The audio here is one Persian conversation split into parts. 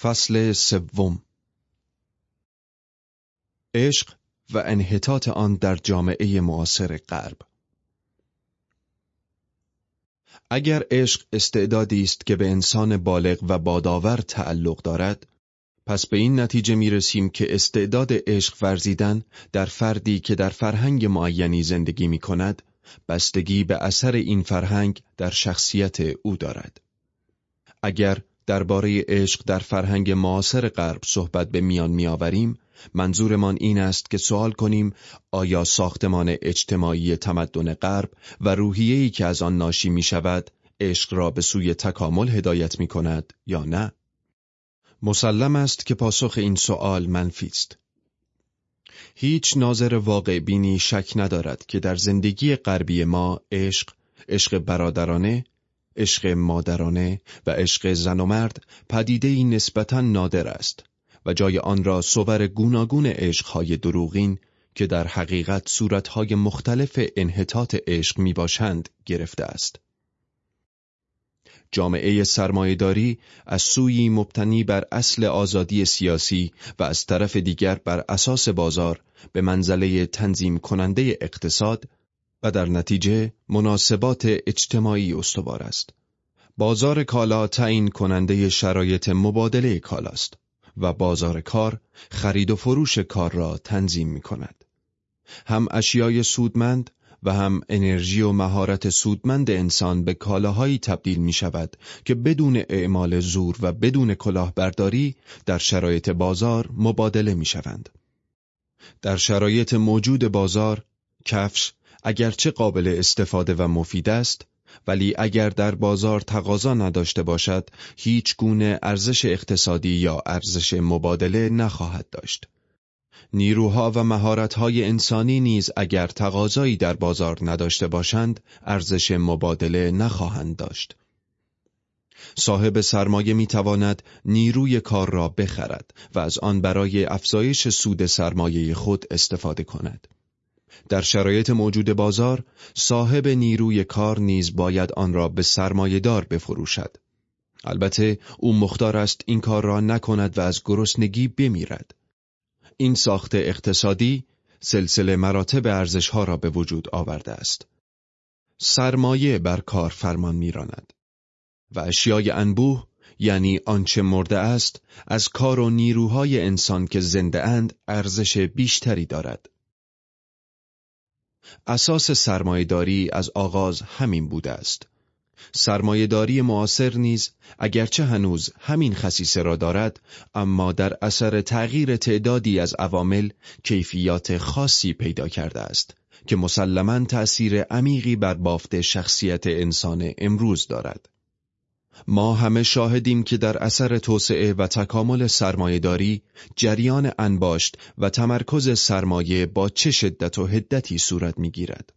فصل سوم. عشق و انحطاط آن در جامعه معاصر غرب. اگر عشق استعدادی است که به انسان بالغ و بادآور تعلق دارد پس به این نتیجه می رسیم که استعداد عشق ورزیدن در فردی که در فرهنگ معینی زندگی می کند بستگی به اثر این فرهنگ در شخصیت او دارد. اگر درباره عشق در فرهنگ معاصر غرب صحبت به میان میآوریم منظورمان این است که سوال کنیم آیا ساختمان اجتماعی تمدن غرب و روحیه‌ای که از آن ناشی می شود عشق را به سوی تکامل هدایت می کند یا نه؟ مسلم است که پاسخ این سوال منفی است. هیچ ناظر واقع بینی شک ندارد که در زندگی غربی ما عشق، عشق برادرانه، عشق مادرانه و عشق زن و مرد پدیده ای نسبتا نادر است و جای آن را صور گوناگون عشقهای دروغین که در حقیقت صورتهای مختلف انحطاط عشق می باشند گرفته است. جامعه سرمایهداری از سوی مبتنی بر اصل آزادی سیاسی و از طرف دیگر بر اساس بازار به منزله تنظیم کننده اقتصاد در نتیجه مناسبات اجتماعی استوار است. بازار کالا تعیین کننده شرایط مبادله کالاست و بازار کار خرید و فروش کار را تنظیم می کند. هم اشیای سودمند و هم انرژی و مهارت سودمند انسان به کالاهایی تبدیل می شود که بدون اعمال زور و بدون کلاهبرداری در شرایط بازار مبادله می شوند. در شرایط موجود بازار کفش اگرچه قابل استفاده و مفید است ولی اگر در بازار تقاضا نداشته باشد هیچ گونه ارزش اقتصادی یا ارزش مبادله نخواهد داشت. نیروها و مهارت‌های انسانی نیز اگر تقاضایی در بازار نداشته باشند ارزش مبادله نخواهند داشت. صاحب سرمایه می تواند نیروی کار را بخرد و از آن برای افزایش سود سرمایه خود استفاده کند. در شرایط موجود بازار صاحب نیروی کار نیز باید آن را به سرمایهدار بفروشد. البته او مختار است این کار را نکند و از گرسنگی بمیرد. این ساخت اقتصادی سلسله مراتب ارزشها را به وجود آورده است. سرمایه بر کار فرمان میراند و اشیای انبوه یعنی آنچه مرده است از کار و نیروهای انسان که زنده اند ارزش بیشتری دارد. اساس سرمایهداری از آغاز همین بوده است. سرمایهداری معاصر نیز اگرچه هنوز همین خصیصه را دارد اما در اثر تغییر تعدادی از عوامل کیفیات خاصی پیدا کرده است که مسلما تأثیر عمیقی بر بافت شخصیت انسان امروز دارد. ما همه شاهدیم که در اثر توسعه و تکامل سرمایهداری جریان انباشت و تمرکز سرمایه با چه شدت و هدتی صورت می‌گیرد.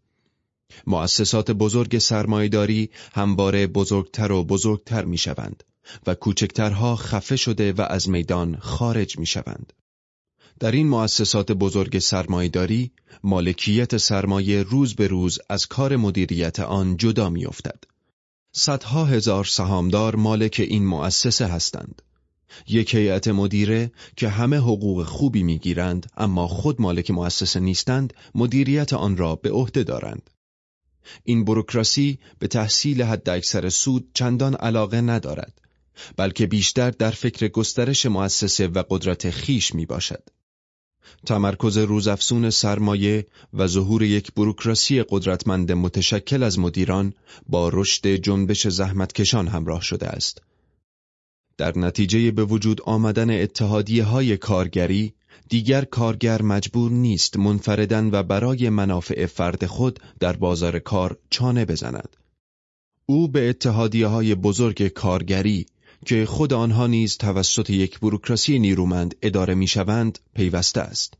مؤسسات بزرگ سرمایهداری همواره بزرگتر و بزرگتر می شوند و کوچکترها خفه شده و از میدان خارج می شوند. در این مؤسسات بزرگ سرمایهداری مالکیت سرمایه روز به روز از کار مدیریت آن جدا می افتد. صدها هزار سهامدار مالک این مؤسسه هستند. یک هیئت مدیره که همه حقوق خوبی می‌گیرند اما خود مالک مؤسسه نیستند مدیریت آن را به عهده دارند. این بروکراسی به تحصیل حد اکثر سود چندان علاقه ندارد بلکه بیشتر در فکر گسترش مؤسسه و قدرت خیش می باشد. تمرکز روزافزون سرمایه و ظهور یک بروکراسی قدرتمند متشکل از مدیران با رشد جنبش زحمتکشان همراه شده است. در نتیجه به وجود آمدن اتحادیه های کارگری دیگر کارگر مجبور نیست منفردن و برای منافع فرد خود در بازار کار چانه بزند. او به اتحادیه های بزرگ کارگری که خود آنها نیز توسط یک بروکراسی نیرومند اداره می‌شوند پیوسته است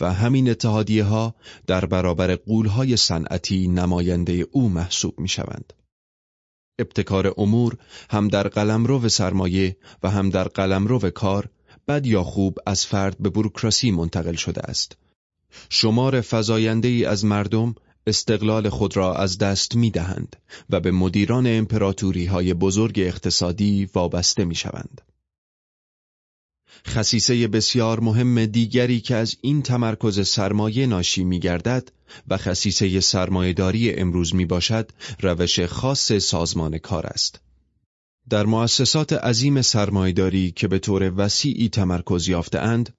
و همین اتحادیه ها در برابر قولهای صنعتی نماینده او محسوب می شوند. ابتکار امور هم در قلمرو سرمایه و هم در قلمرو کار بد یا خوب از فرد به بروکراسی منتقل شده است. شمار فزاینده ای از مردم استقلال خود را از دست می دهند و به مدیران امپراتوری های بزرگ اقتصادی وابسته می شوند. خصیصه بسیار مهم دیگری که از این تمرکز سرمایه ناشی می گردد و خصیصه سرمایهداری امروز می باشد روش خاص سازمان کار است. در مؤسسات عظیم سرمایهداری که به طور وسیعی تمرکز اند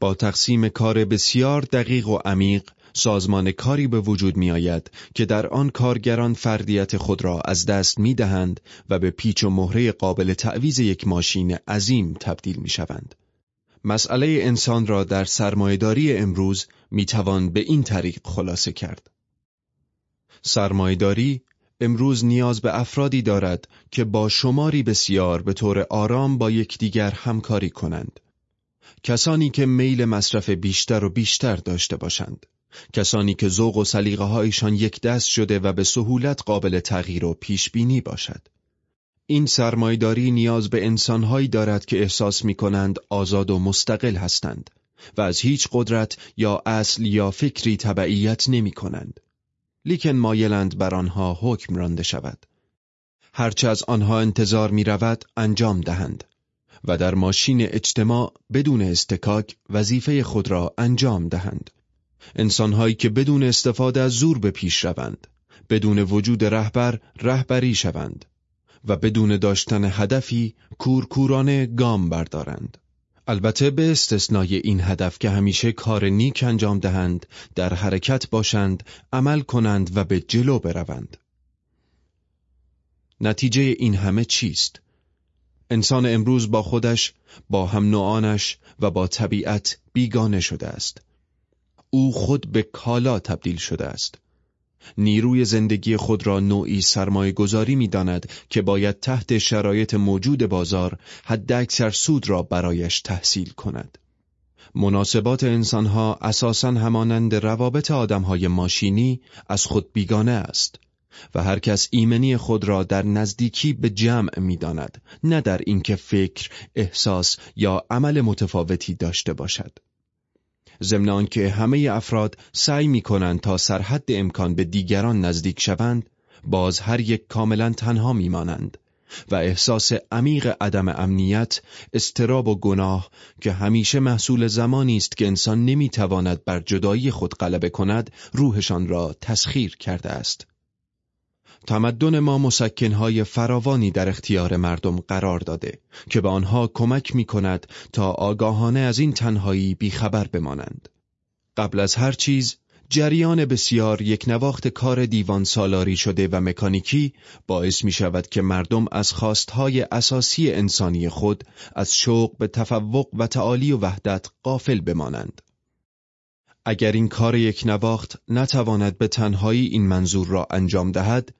با تقسیم کار بسیار دقیق و عمیق سازمان کاری به وجود می آید که در آن کارگران فردیت خود را از دست می دهند و به پیچ و مهره قابل تعویز یک ماشین عظیم تبدیل می شوند. مسئله انسان را در سرمایهداری امروز می توان به این طریق خلاصه کرد. سرمایهداری امروز نیاز به افرادی دارد که با شماری بسیار به طور آرام با یکدیگر همکاری کنند. کسانی که میل مصرف بیشتر و بیشتر داشته باشند. کسانی که ذوق و سلیقه هایشان یک دست شده و به سهولت قابل تغییر و پیش بینی باشد. این سرمایداری نیاز به انسانهایی دارد که احساس می کنند آزاد و مستقل هستند و از هیچ قدرت یا اصل یا فکری تبعیت نمی کنند. لیکن مایلند بر آنها حکم رانده شود. هرچه از آنها انتظار می رود انجام دهند و در ماشین اجتماع بدون استکاک وظیفه خود را انجام دهند. انسانهایی که بدون استفاده از زور به پیش روند، بدون وجود رهبر رهبری شوند و بدون داشتن هدفی کورکورانه گام بردارند. البته به استثنای این هدف که همیشه کار نیک انجام دهند، در حرکت باشند، عمل کنند و به جلو بروند. نتیجه این همه چیست؟ انسان امروز با خودش، با هم نوعانش و با طبیعت بیگانه شده است. او خود به کالا تبدیل شده است. نیروی زندگی خود را نوعی سرمایه گذاری می داند که باید تحت شرایط موجود بازار حد اکثر سود را برایش تحصیل کند. مناسبات انسانها اساساً همانند روابط آدمهای ماشینی از خود بیگانه است و هر کس ایمنی خود را در نزدیکی به جمع می داند نه در اینکه فکر، احساس یا عمل متفاوتی داشته باشد. ضمن که همه افراد سعی می کنند تا سرحد امکان به دیگران نزدیک شوند باز هر یک کاملا تنها می مانند و احساس عمیق عدم امنیت، استراب و گناه که همیشه محصول زمانی است که انسان نمی‌تواند بر جدایی خود غلبه کند، روحشان را تسخیر کرده است. تمدن ما مسکنهای فراوانی در اختیار مردم قرار داده که به آنها کمک می کند تا آگاهانه از این تنهایی بیخبر بمانند. قبل از هر چیز جریان بسیار یک نواخت کار دیوان سالاری شده و مکانیکی باعث می شود که مردم از خواستهای اساسی انسانی خود از شوق به تفوق و تعالی و وحدت قافل بمانند. اگر این کار یک نواخت نتواند به تنهایی این منظور را انجام دهد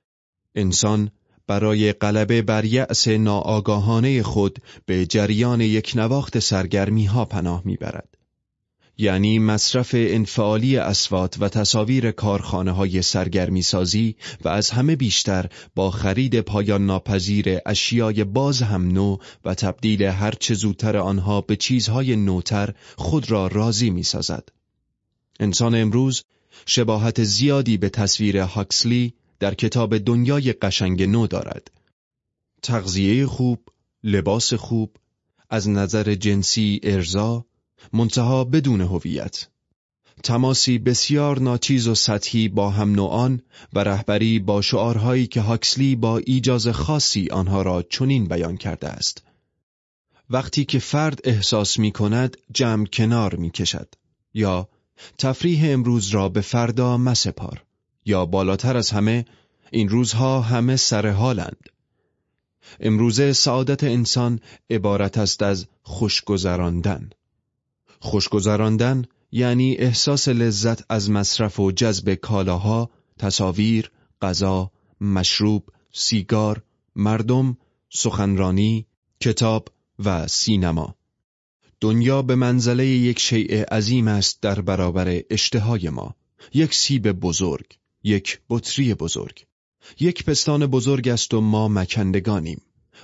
انسان برای غلبه بر یأس ناآگاهانه خود به جریان یک نواخت سرگرمی ها پناه می‌برد. یعنی مصرف انفعالی اسوات و تصاویر کارخانه های سرگرمی سازی و از همه بیشتر با خرید پایان ناپذیر اشیای باز هم نو و تبدیل هرچه زودتر آنها به چیزهای نوتر خود را راضی می سازد. انسان امروز شباهت زیادی به تصویر هاکسلی در کتاب دنیای قشنگ نو دارد. تغذیه خوب، لباس خوب، از نظر جنسی ارزا، منتها بدون هویت. تماسی بسیار ناچیز و سطحی با هم نوعان و رهبری با شعارهایی که هاکسلی با ایجاز خاصی آنها را چنین بیان کرده است. وقتی که فرد احساس می کند جمع کنار می کشد یا تفریح امروز را به فردا مسپار. یا بالاتر از همه این روزها همه سر حالند. امروزه سعادت انسان عبارت است از خوشگذراندن. خوشگذراندن یعنی احساس لذت از مصرف و جذب کالاها، تصاویر، غذا، مشروب، سیگار، مردم، سخنرانی، کتاب و سینما. دنیا به منزله یک شیء عظیم است در برابر اشتهای ما، یک سیب بزرگ. یک بطری بزرگ. یک پستان بزرگ است و ما مکندگانیم.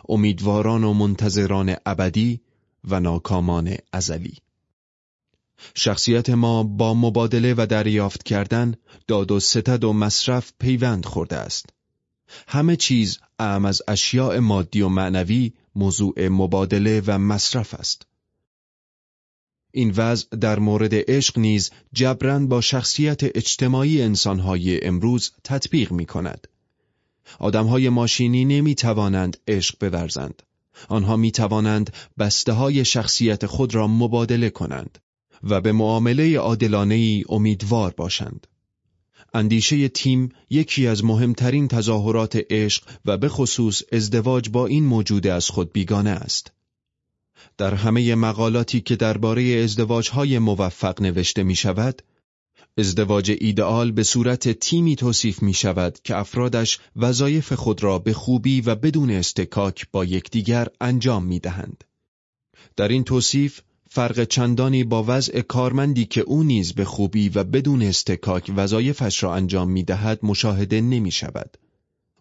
امیدواران و منتظران ابدی و ناکامان ازلی. شخصیت ما با مبادله و دریافت کردن داد و ستد و مصرف پیوند خورده است. همه چیز اعم از اشیاء مادی و معنوی موضوع مبادله و مصرف است. این وضع در مورد عشق نیز جبران با شخصیت اجتماعی انسانهای امروز تطبیق می کند. آدمهای ماشینی نمی توانند عشق بورزند. آنها می توانند بسته های شخصیت خود را مبادله کنند و به معامله عادلانه امیدوار باشند. اندیشه تیم یکی از مهمترین تظاهرات عشق و به خصوص ازدواج با این موجود از خود بیگانه است. در همه مقالاتی که درباره ازدواجهای موفق نوشته می شود، ازدواج ایدئال به صورت تیمی توصیف می شود که افرادش وظایف خود را به خوبی و بدون استکاک با یکدیگر انجام می دهند. در این توصیف فرق چندانی با وضع کارمندی که او نیز به خوبی و بدون استکاک وظایفش را انجام می دهد مشاهده نمی شود.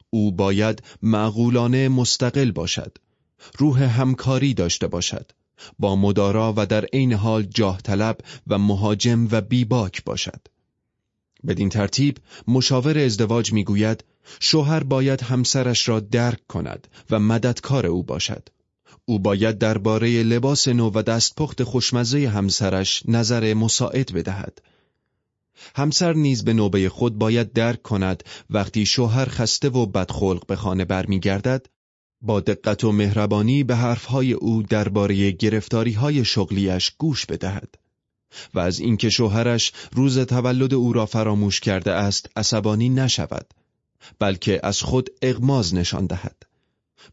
او باید معقولانه مستقل باشد. روح همکاری داشته باشد. با مدارا و در عین حال جاه طلب و مهاجم و بیباک باشد. بدین ترتیب مشاور ازدواج می‌گوید شوهر باید همسرش را درک کند و مددکار او باشد. او باید درباره لباس نو و دستپخت خوشمزه همسرش نظر مساعد بدهد. همسر نیز به نوبه خود باید درک کند وقتی شوهر خسته و بدخلق به خانه برمیگردد با دقت و مهربانی به حرفهای او درباره گرفتاریهای شغلیش گوش بدهد و از اینکه شوهرش روز تولد او را فراموش کرده است عصبانی نشود بلکه از خود اغماز نشان دهد.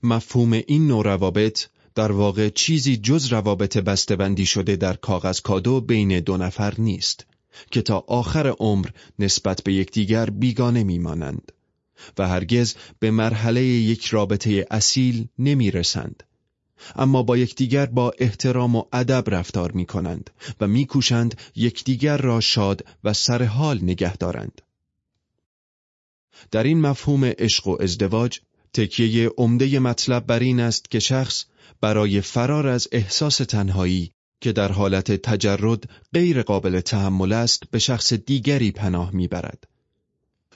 مفهوم این نوع روابط در واقع چیزی جز روابط بسته‌بندی شده در کاغذ کادو بین دو نفر نیست که تا آخر عمر نسبت به یکدیگر بیگانه میمانند. و هرگز به مرحله یک رابطه اصیل نمی رسند. اما با یکدیگر با احترام و ادب رفتار می کنند و میکوشند یکدیگر را شاد و سرحال نگه دارند. در این مفهوم عشق و ازدواج تکیه عمده مطلب بر این است که شخص برای فرار از احساس تنهایی که در حالت تجرد غیر قابل تحمل است به شخص دیگری پناه می‌برد.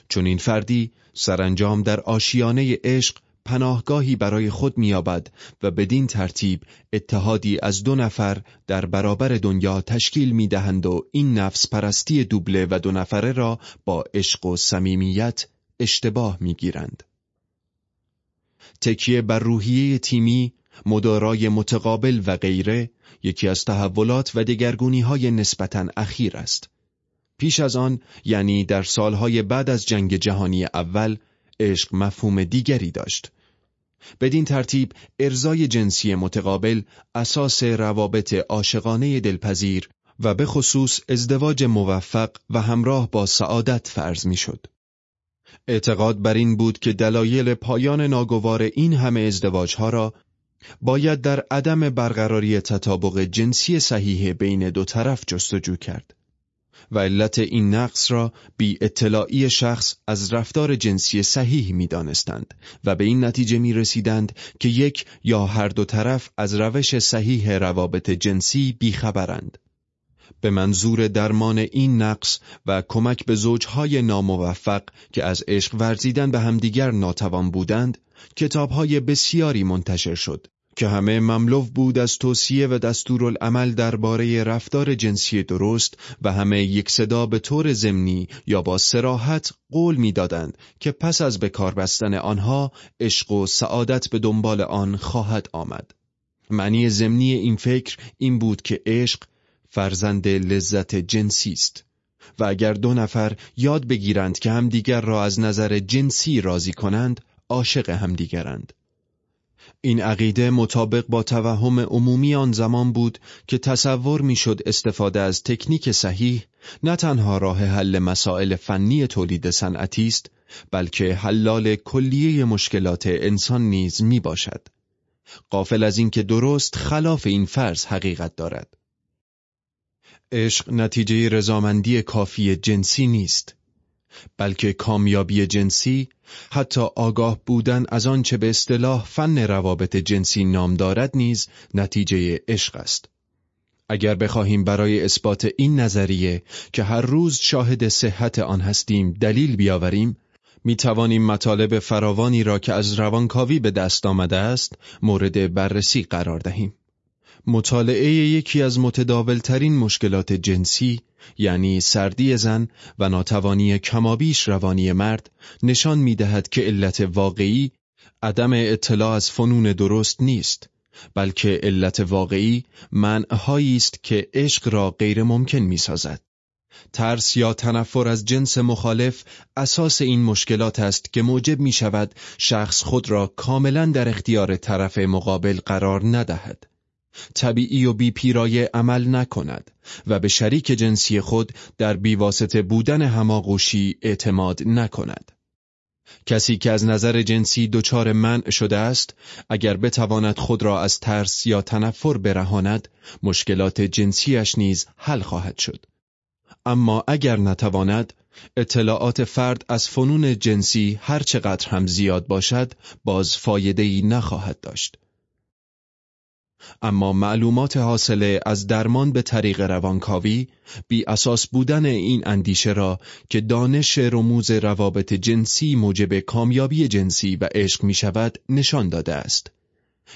چون این فردی سرانجام در آشیانه عشق پناهگاهی برای خود مییابد و بدین ترتیب اتحادی از دو نفر در برابر دنیا تشکیل می‌دهند و این نفس پرستی دوبله و دو نفره را با عشق و صمیمیت اشتباه می‌گیرند. تکیه بر روحیه تیمی، مدارای متقابل و غیره یکی از تحولات و دگرگونی های نسبتاً اخیر است. پیش از آن یعنی در سالهای بعد از جنگ جهانی اول عشق مفهوم دیگری داشت. بدین ترتیب ارزای جنسی متقابل اساس روابط عاشقانه دلپذیر و به خصوص ازدواج موفق و همراه با سعادت فرض می‌شد. اعتقاد بر این بود که دلایل پایان ناگوار این همه ازدواجها را باید در عدم برقراری تطابق جنسی صحیح بین دو طرف جستجو کرد. و علت این نقص را بی اطلاعی شخص از رفتار جنسی صحیح می دانستند و به این نتیجه می رسیدند که یک یا هر دو طرف از روش صحیح روابط جنسی بیخبرند. به منظور درمان این نقص و کمک به زوجهای ناموفق که از عشق ورزیدن به همدیگر ناتوان بودند، کتابهای بسیاری منتشر شد که همه مملو بود از توصیه و دستورالعمل درباره رفتار جنسی درست و همه یک صدا به طور ضمنی یا با سراحت قول می‌دادند که پس از بکار بستن آنها عشق و سعادت به دنبال آن خواهد آمد. معنی ضمنی این فکر این بود که عشق فرزند لذت جنسی است و اگر دو نفر یاد بگیرند که همدیگر را از نظر جنسی راضی کنند عاشق همدیگرند. این عقیده مطابق با توهم عمومی آن زمان بود که تصور می‌شد استفاده از تکنیک صحیح نه تنها راه حل مسائل فنی تولید صنعتی است بلکه حلال کلیه مشکلات انسان نیز می باشد. قافل از اینکه درست خلاف این فرض حقیقت دارد. عشق نتیجه رضامندی کافی جنسی نیست. بلکه کامیابی جنسی حتی آگاه بودن از آنچه به اصطلاح فن روابط جنسی نام دارد نیز نتیجه عشق است. اگر بخواهیم برای اثبات این نظریه که هر روز شاهد صحت آن هستیم دلیل بیاوریم می توانیم مطالب فراوانی را که از روانکاوی به دست آمده است مورد بررسی قرار دهیم. مطالعه یکی از متداولترین مشکلات جنسی یعنی سردی زن و ناتوانی کمابیش روانی مرد نشان می دهد که علت واقعی عدم اطلاع از فنون درست نیست بلکه علت واقعی منعهایی است که عشق را غیر ممکن می سازد. ترس یا تنفر از جنس مخالف اساس این مشکلات است که موجب می شود شخص خود را کاملا در اختیار طرف مقابل قرار ندهد. طبیعی و بی پیرایه عمل نکند و به شریک جنسی خود در بیواسطه بودن هماغوشی اعتماد نکند. کسی که از نظر جنسی دچار منع شده است اگر بتواند خود را از ترس یا تنفر برهاند مشکلات جنسیش نیز حل خواهد شد اما اگر نتواند اطلاعات فرد از فنون جنسی هرچقدر هم زیاد باشد باز فایده ای نخواهد داشت اما معلومات حاصله از درمان به طریق روانکاوی بی اساس بودن این اندیشه را که دانش رموز روابط جنسی موجب کامیابی جنسی و عشق می شود نشان داده است.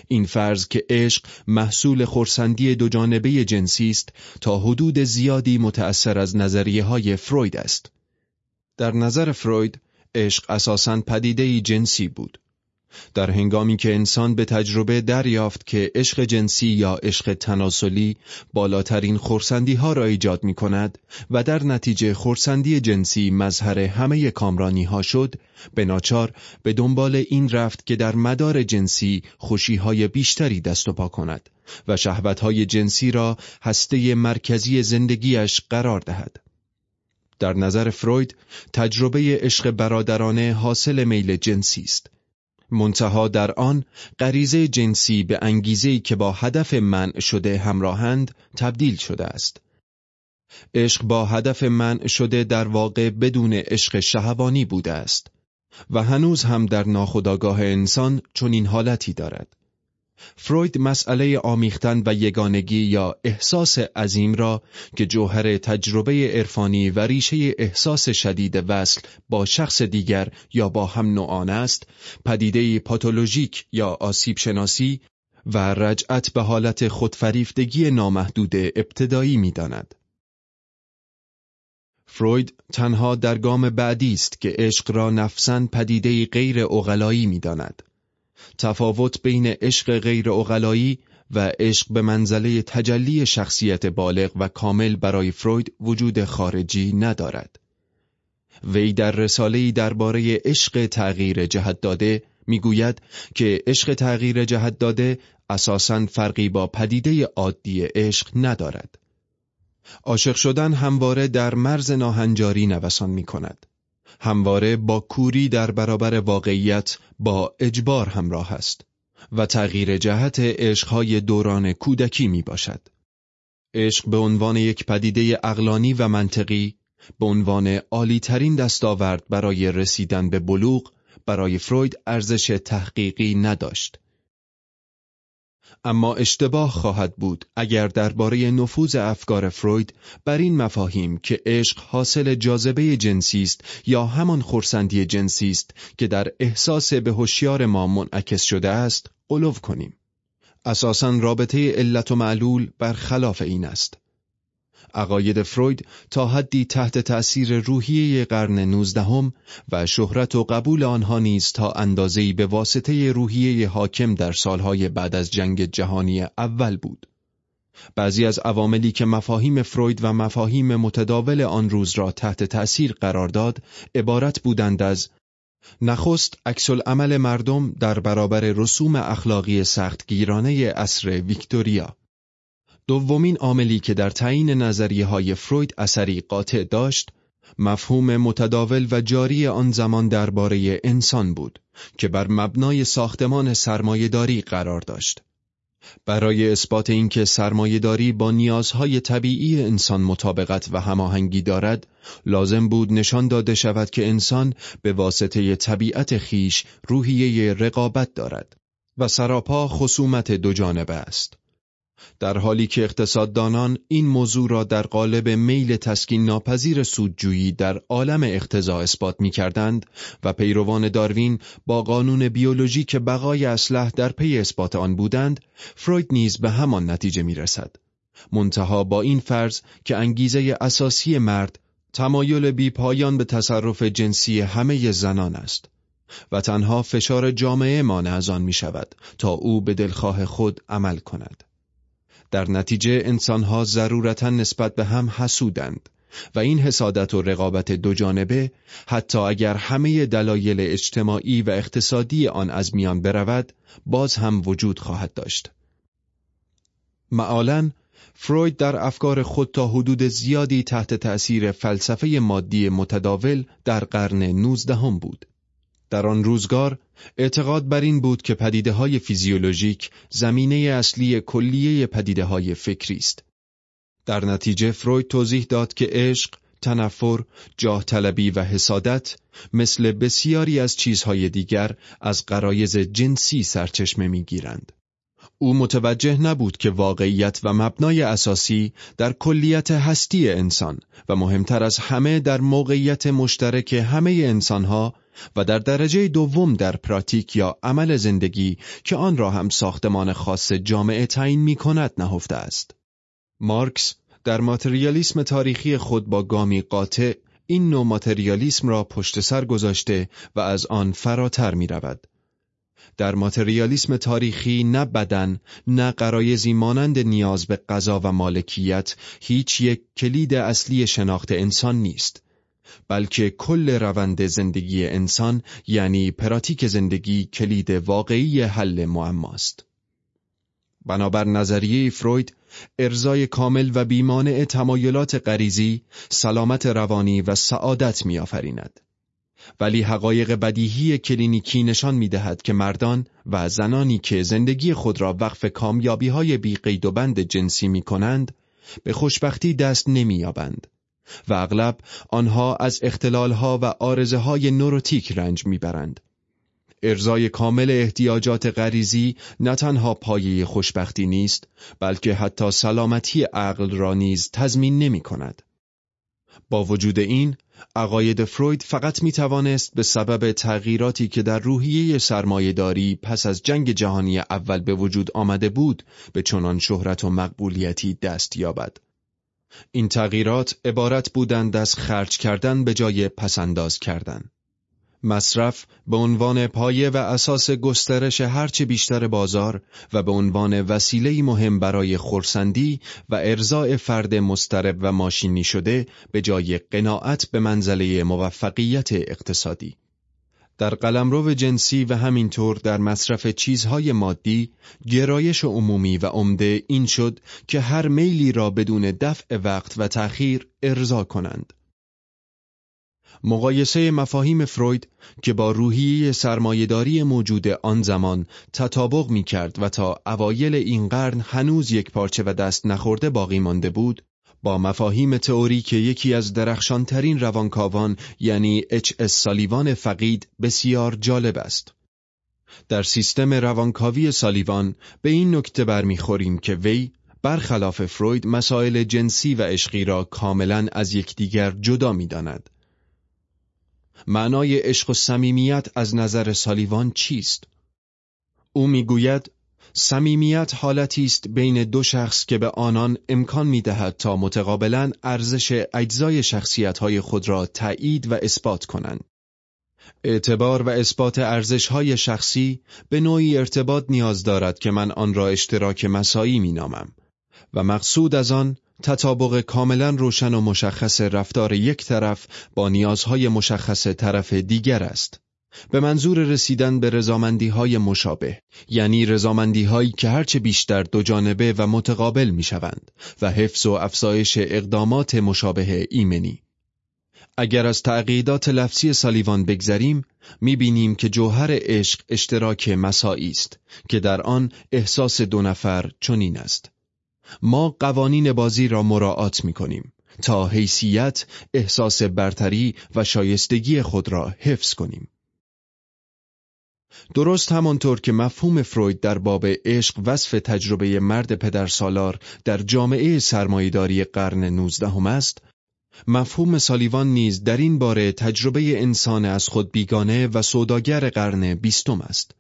این فرض که عشق محصول خورسندی دو جانبه جنسی است تا حدود زیادی متأثر از نظریه های فروید است. در نظر فروید، عشق اساساً پدیده جنسی بود. در هنگامی که انسان به تجربه دریافت که عشق جنسی یا عشق تناسلی بالاترین خورسندی ها را ایجاد می کند و در نتیجه خورسندی جنسی مظهر همه کامرانی ها شد به ناچار به دنبال این رفت که در مدار جنسی خوشی های بیشتری دست و پا کند و شهوت های جنسی را هسته مرکزی زندگیش قرار دهد. در نظر فروید تجربه عشق برادرانه حاصل میل جنسی است منتها در آن غریزه جنسی به انگیزه‌ای که با هدف منع شده همراهند تبدیل شده است. عشق با هدف منع شده در واقع بدون عشق شهوانی بوده است و هنوز هم در ناخودآگاه انسان چنین حالتی دارد. فروید مسئله آمیختن و یگانگی یا احساس عظیم را که جوهر تجربه عرفانی و ریشه احساس شدید وصل با شخص دیگر یا با هم نوعان است پدیده پاتولوژیک یا آسیب شناسی و رجعت به حالت خودفریفتگی نامحدود ابتدایی می داند. فروید تنها در گام بعدی است که عشق را نفسن پدیده غیر اغلایی می داند. تفاوت بین عشق غیر اغلایی و عشق به منزله تجلی شخصیت بالغ و کامل برای فروید وجود خارجی ندارد. وی در رساله‌ای درباره عشق تغییر جهت داده می‌گوید که عشق تغییر جهت داده اساساً فرقی با پدیده عادی عشق ندارد. عاشق شدن همواره در مرز ناهنجاری نوسان می کند. همواره با کوری در برابر واقعیت با اجبار همراه است و تغییر جهت عشقهای دوران کودکی می باشد. عشق به عنوان یک پدیده اقلانی و منطقی به عنوان عالی ترین دستاورد برای رسیدن به بلوغ برای فروید ارزش تحقیقی نداشت اما اشتباه خواهد بود اگر درباره نفوذ افکار فروید بر این مفاهیم که عشق حاصل جاذبه جنسی است یا همان خورسندی جنسی است که در احساس به هوشیار ما منعکس شده است قلوب کنیم. اساسا رابطه علت و معلول برخلاف این است. عقاید فروید تا حدی تحت تأثیر روحیه قرن نوزدهم و شهرت و قبول آنها نیز تا اندازه‌ای به واسطه روحیه حاکم در سالهای بعد از جنگ جهانی اول بود. بعضی از عواملی که مفاهیم فروید و مفاهیم متداول آن روز را تحت تأثیر قرار داد، عبارت بودند از نخست عکس عمل مردم در برابر رسوم اخلاقی سختگیرانه عصر ویکتوریا دومین عاملی که در تعیین نظریه های فروید اثری قاطع داشت مفهوم متداول و جاری آن زمان درباره انسان بود که بر مبنای ساختمان سرمایهداری قرار داشت. برای اثبات اینکه سرمایهداری با نیازهای طبیعی انسان مطابقت و هماهنگی دارد، لازم بود نشان داده شود که انسان به واسطه طبیعت خیش روحیه رقابت دارد و سراپا خصومت دو جانبه است. در حالی که اقتصاددانان این موضوع را در قالب میل تسکین ناپذیر سودجویی در عالم اقتضا اثبات می کردند و پیروان داروین با قانون بیولوژی که بقای اسلح در پی اثبات آن بودند فروید نیز به همان نتیجه می رسد. منتها با این فرض که انگیزه اساسی مرد تمایل بی پایان به تصرف جنسی همه زنان است و تنها فشار جامعه مانع از آن می شود تا او به دلخواه خود عمل کند. در نتیجه انسانها ضرورتا نسبت به هم حسودند و این حسادت و رقابت دو جانبه حتی اگر همه دلایل اجتماعی و اقتصادی آن از میان برود باز هم وجود خواهد داشت. معالا فروید در افکار خود تا حدود زیادی تحت تأثیر فلسفه مادی متداول در قرن نوزدهم بود. در آن روزگار اعتقاد بر این بود که پدیده های فیزیولوژیک زمینه اصلی کلیه پدیده های فکری است. در نتیجه فروید توضیح داد که عشق، تنفر، جاه طلبی و حسادت مثل بسیاری از چیزهای دیگر از قرایز جنسی سرچشمه می‌گیرند. او متوجه نبود که واقعیت و مبنای اساسی در کلیت هستی انسان و مهمتر از همه در موقعیت مشترک همه انسانها و در درجه دوم در پراتیک یا عمل زندگی که آن را هم ساختمان خاص جامعه تعیین می کند نهفته است. مارکس در ماتریالیسم تاریخی خود با گامی قاطع این نوع ماتریالیسم را پشت سر گذاشته و از آن فراتر می رود. در ماتریالیسم تاریخی نه بدن نه قرایزی مانند نیاز به غذا و مالکیت هیچ یک کلید اصلی شناخت انسان نیست بلکه کل روند زندگی انسان یعنی پراتیک زندگی کلید واقعی حل معماست. بنابر نظریه فروید ارزای کامل و بیمانع تمایلات غریزی سلامت روانی و سعادت میآفریند. ولی حقایق بدیهی کلینیکی نشان می دهد که مردان و زنانی که زندگی خود را وقف کامیابی های بی قید و بند جنسی می کنند به خوشبختی دست نمی یابند. و اغلب آنها از اختلالها و آرزه های نوروتیک رنج می‌برند. ارزای کامل احتیاجات غریزی نه تنها پایه خوشبختی نیست بلکه حتی سلامتی عقل را نیز تضمین نمی کند. با وجود این عقاید فروید فقط می توانست به سبب تغییراتی که در روحیه سرمایهداری پس از جنگ جهانی اول به وجود آمده بود به چنان شهرت و مقبولیتی دست یابد. این تغییرات عبارت بودند از خرج کردن به جای پسنداز کردن. مصرف به عنوان پایه و اساس گسترش هرچه بیشتر بازار و به عنوان وسیله مهم برای خورسندی و ارزای فرد مسترب و ماشینی شده به جای قناعت به منزله موفقیت اقتصادی. در قلمرو جنسی و همینطور در مصرف چیزهای مادی گرایش عمومی و عمده این شد که هر میلی را بدون دفع وقت و تأخیر ارضا کنند. مقایسه مفاهیم فروید که با روحیه سرمایهداری موجود آن زمان تطابق می کرد و تا اوایل این قرن هنوز یک پارچه و دست نخورده باقی مانده بود با مفاهیم تئوری که یکی از درخشانترین روانکاوان یعنی اچ اس سالیوان فقید بسیار جالب است. در سیستم روانکاوی سالیوان به این نکته برمیخوریم که وی برخلاف فروید مسائل جنسی و عشقی را کاملا از یکدیگر جدا می‌داند. معنای عشق و صمیمیت از نظر سالیوان چیست؟ او می‌گوید صمیمیت حالتی است بین دو شخص که به آنان امکان می دهد تا متقابلا ارزش اجزای شخصیتهای خود را تایید و اثبات کنند. اعتبار و اثبات ارزشهای شخصی به نوعی ارتباط نیاز دارد که من آن را اشتراک مسایی می نامم و مقصود از آن تطابق کاملا روشن و مشخص رفتار یک طرف با نیازهای مشخص طرف دیگر است. به منظور رسیدن به رضامندی های مشابه یعنی رضامندی هایی که هرچه بیشتر دو جانبه و متقابل می شوند و حفظ و افزایش اقدامات مشابه ایمنی اگر از تعقیدات لفظی سالیوان بگذریم بینیم که جوهر عشق اشتراک مساعی است که در آن احساس دو نفر چنین است ما قوانین بازی را مراعات می کنیم تا حیثیت احساس برتری و شایستگی خود را حفظ کنیم درست همانطور که مفهوم فروید در باب عشق وصف تجربه مرد پدر سالار در جامعه سرمایهداری قرن نوزدهم است، مفهوم سالیوان نیز در این باره تجربه انسان از خود بیگانه و سوداگر قرن بیستم است.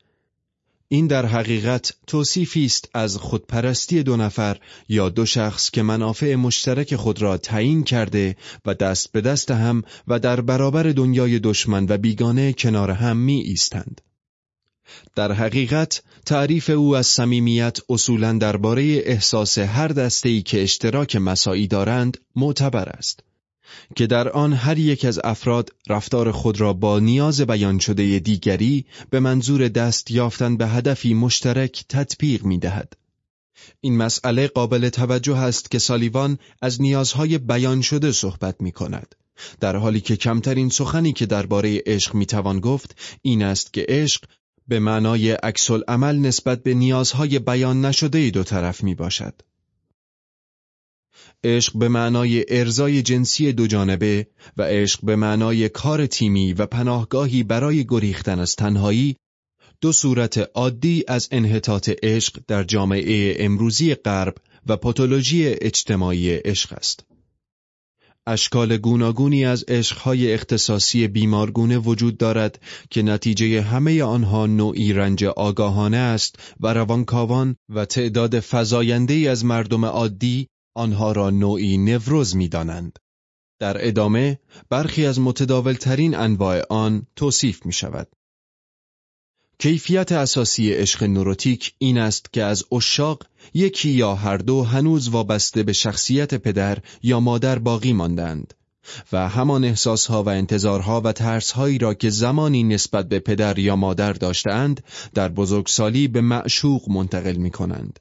این در حقیقت توصیفی است از خودپرستی دو نفر یا دو شخص که منافع مشترک خود را تعیین کرده و دست به دست هم و در برابر دنیای دشمن و بیگانه کنار هم می ایستند. در حقیقت تعریف او از صمیمیت اصولا درباره احساس هر دسته‌ای که اشتراک مساعی دارند معتبر است که در آن هر یک از افراد رفتار خود را با نیاز بیان شده دیگری به منظور دست یافتن به هدفی مشترک تطبیق می دهد. این مسئله قابل توجه است که سالیوان از نیازهای بیان شده صحبت می کند. در حالی که کمترین سخنی که درباره عشق می‌توان گفت این است که عشق به معنای عکس عمل نسبت به نیازهای بیان نشده دو طرف می باشد. عشق به معنای ارزای جنسی دو جانبه و عشق به معنای کار تیمی و پناهگاهی برای گریختن از تنهایی دو صورت عادی از انحطاط عشق در جامعه امروزی غرب و پاتولوژی اجتماعی عشق است. اشکال گوناگونی از عشقهای اختصاصی بیمارگونه وجود دارد که نتیجه همه آنها نوعی رنج آگاهانه است و روانکاوان و تعداد فزاینده از مردم عادی آنها را نوعی نوروز می‌دانند. در ادامه برخی از متداولترین انواع آن توصیف می شود. کیفیت اساسی عشق نوروتیک این است که از اشاق یکی یا هر دو هنوز وابسته به شخصیت پدر یا مادر باقی ماندند و همان احساسها و انتظارها و ترسهایی را که زمانی نسبت به پدر یا مادر داشتند در بزرگسالی به معشوق منتقل می کنند.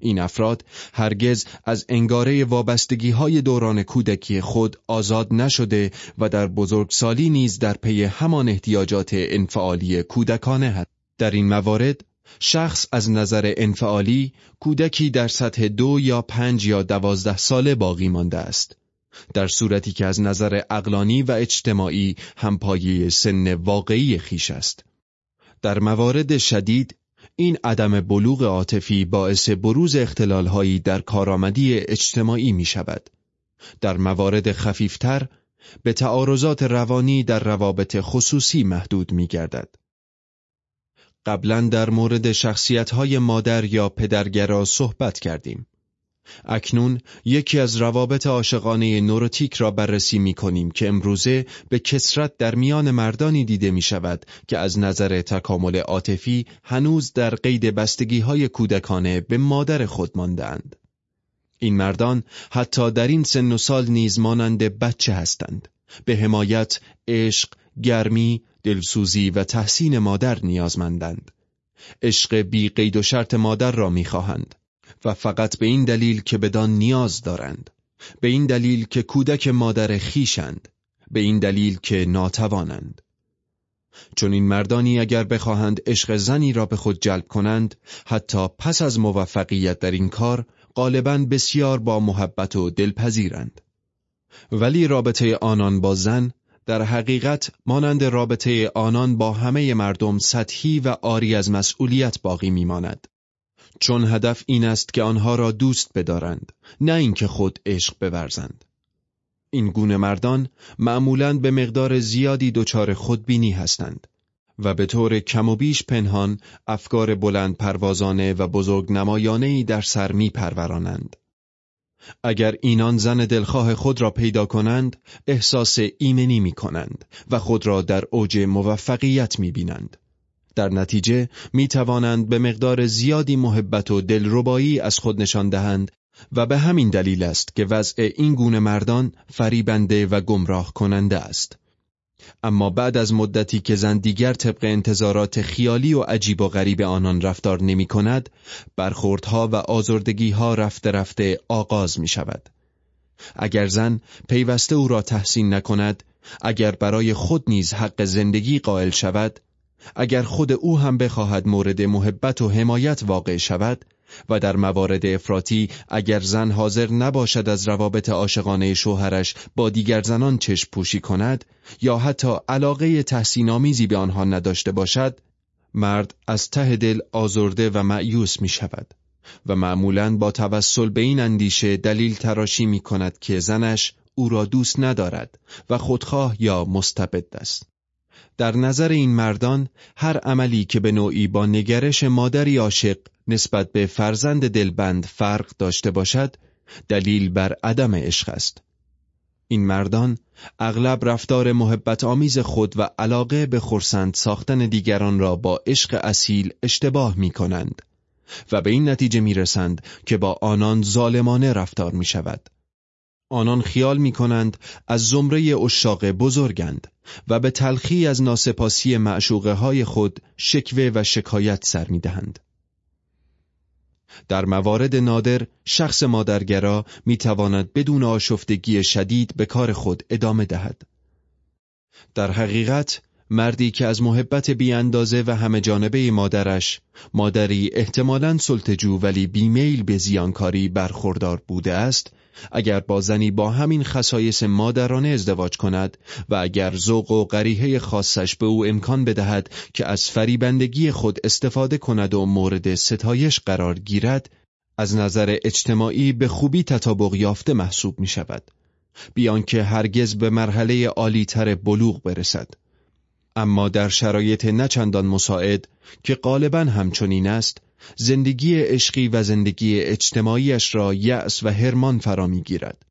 این افراد هرگز از انگاره وابستگی های دوران کودکی خود آزاد نشده و در بزرگسالی نیز در پی همان احتیاجات انفعالی کودکانه هست. در این موارد شخص از نظر انفعالی کودکی در سطح دو یا پنج یا دوازده ساله باقی مانده است. در صورتی که از نظر اقلانی و اجتماعی همپایه سن واقعی خیش است. در موارد شدید این عدم بلوغ عاطفی باعث بروز اختلالهایی در کارآمدی اجتماعی می شود. در موارد خفیفتر به تعارضات روانی در روابط خصوصی محدود می گردد. قبلا در مورد شخصیت‌های مادر یا پدرگرا صحبت کردیم. اکنون یکی از روابط عاشقانه نوروتیک را بررسی می کنیم که امروزه به کسرت در میان مردانی دیده می شود که از نظر تکامل عاطفی هنوز در قید بستگی های کودکانه به مادر خود ماندند. این مردان حتی در این سن و سال نیز مانند بچه هستند. به حمایت، عشق، گرمی، دلسوزی و تحسین مادر نیازمندند. عشق بی قید و شرط مادر را می‌خواهند و فقط به این دلیل که بدان نیاز دارند. به این دلیل که کودک مادر خیشند. به این دلیل که ناتوانند. چون این مردانی اگر بخواهند عشق زنی را به خود جلب کنند حتی پس از موفقیت در این کار غالبا بسیار با محبت و دلپذیرند ولی رابطه آنان با زن در حقیقت مانند رابطه آنان با همه مردم سطحی و آری از مسئولیت باقی میماند. چون هدف این است که آنها را دوست بدارند، نه اینکه خود عشق بورزند. این گونه مردان معمولاً به مقدار زیادی دچار خودبینی هستند و به طور کم و بیش پنهان افکار بلند پروازانه و بزرگ نمایانهی در سر می پرورانند. اگر اینان زن دلخواه خود را پیدا کنند احساس ایمنی می کنند و خود را در اوج موفقیت می بینند. در نتیجه می توانند به مقدار زیادی محبت و دلربایی از خود نشان دهند و به همین دلیل است که وضع این گونه مردان فریبنده و گمراه کننده است. اما بعد از مدتی که زن دیگر طبق انتظارات خیالی و عجیب و غریب آنان رفتار نمی کند، برخوردها و آزردگیها رفته رفته آغاز می شود. اگر زن پیوسته او را تحسین نکند، اگر برای خود نیز حق زندگی قائل شود، اگر خود او هم بخواهد مورد محبت و حمایت واقع شود، و در موارد افراطی اگر زن حاضر نباشد از روابط عاشقانه شوهرش با دیگر زنان چشم پوشی کند یا حتی علاقه تحسین آمیزی به آنها نداشته باشد مرد از ته دل آزرده و معیوس می شود و معمولا با توسل به این اندیشه دلیل تراشی می کند که زنش او را دوست ندارد و خودخواه یا مستبد است. در نظر این مردان هر عملی که به نوعی با نگرش مادری عاشق نسبت به فرزند دلبند فرق داشته باشد دلیل بر عدم عشق است. این مردان اغلب رفتار محبت آمیز خود و علاقه به خورسند ساختن دیگران را با عشق اصیل اشتباه می کنند و به این نتیجه می رسند که با آنان ظالمانه رفتار می شود. آنان خیال می کنند از زمره اشاق بزرگند و به تلخی از ناسپاسی معشوقه های خود شکوه و شکایت سر می دهند. در موارد نادر شخص مادرگرا می تواند بدون آشفتگی شدید به کار خود ادامه دهد. در حقیقت مردی که از محبت بی اندازه و همه جانبه مادرش مادری احتمالاً سلطجو ولی بیمیل به زیانکاری برخوردار بوده است اگر با زنی با همین خصایص مادرانه ازدواج کند و اگر ذوق و غریحه خاصش به او امکان بدهد که از فریبندگی خود استفاده کند و مورد ستایش قرار گیرد از نظر اجتماعی به خوبی تطابق یافته محسوب می شود بیان که هرگز به مرحله عالیتر بلوغ برسد. اما در شرایط نچندان مساعد که غالبا همچنین است زندگی عشقی و زندگی اجتماعیش را یأس و هرمان فرا می‌گیرد.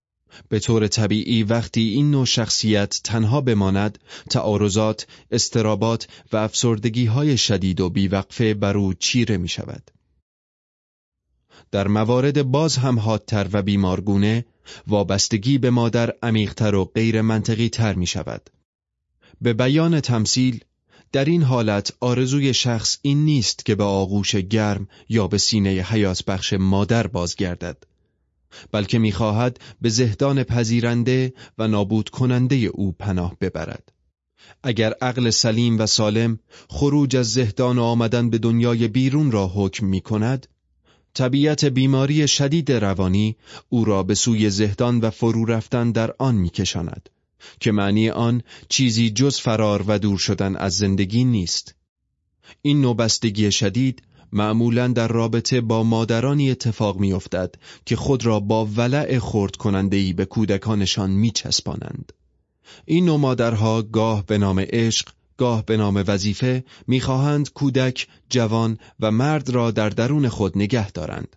به طور طبیعی وقتی این نوع شخصیت تنها بماند تعارضات، استرابات و افسردگی های شدید و بیوقفه بر او چیره می شود. در موارد باز هم حادتر و بیمارگونه وابستگی به مادر عمیقتر و غیر منطقی تر می شود. به بیان تمثیل در این حالت آرزوی شخص این نیست که به آغوش گرم یا به سینه حیات بخش مادر بازگردد بلکه می‌خواهد به زهدان پذیرنده و نابود کننده او پناه ببرد. اگر عقل سلیم و سالم خروج از زهدان و آمدن به دنیای بیرون را حکم می کند طبیعت بیماری شدید روانی او را به سوی زهدان و فرو رفتن در آن میکشاند. که معنی آن چیزی جز فرار و دور شدن از زندگی نیست. این نوبستگی شدید معمولا در رابطه با مادرانی اتفاق میافتد که خود را با ولع خورد کنندهی به کودکانشان میچسبانند. این نوع مادرها گاه به نام عشق، گاه به نام وظیفه می‌خواهند کودک، جوان و مرد را در درون خود نگه دارند.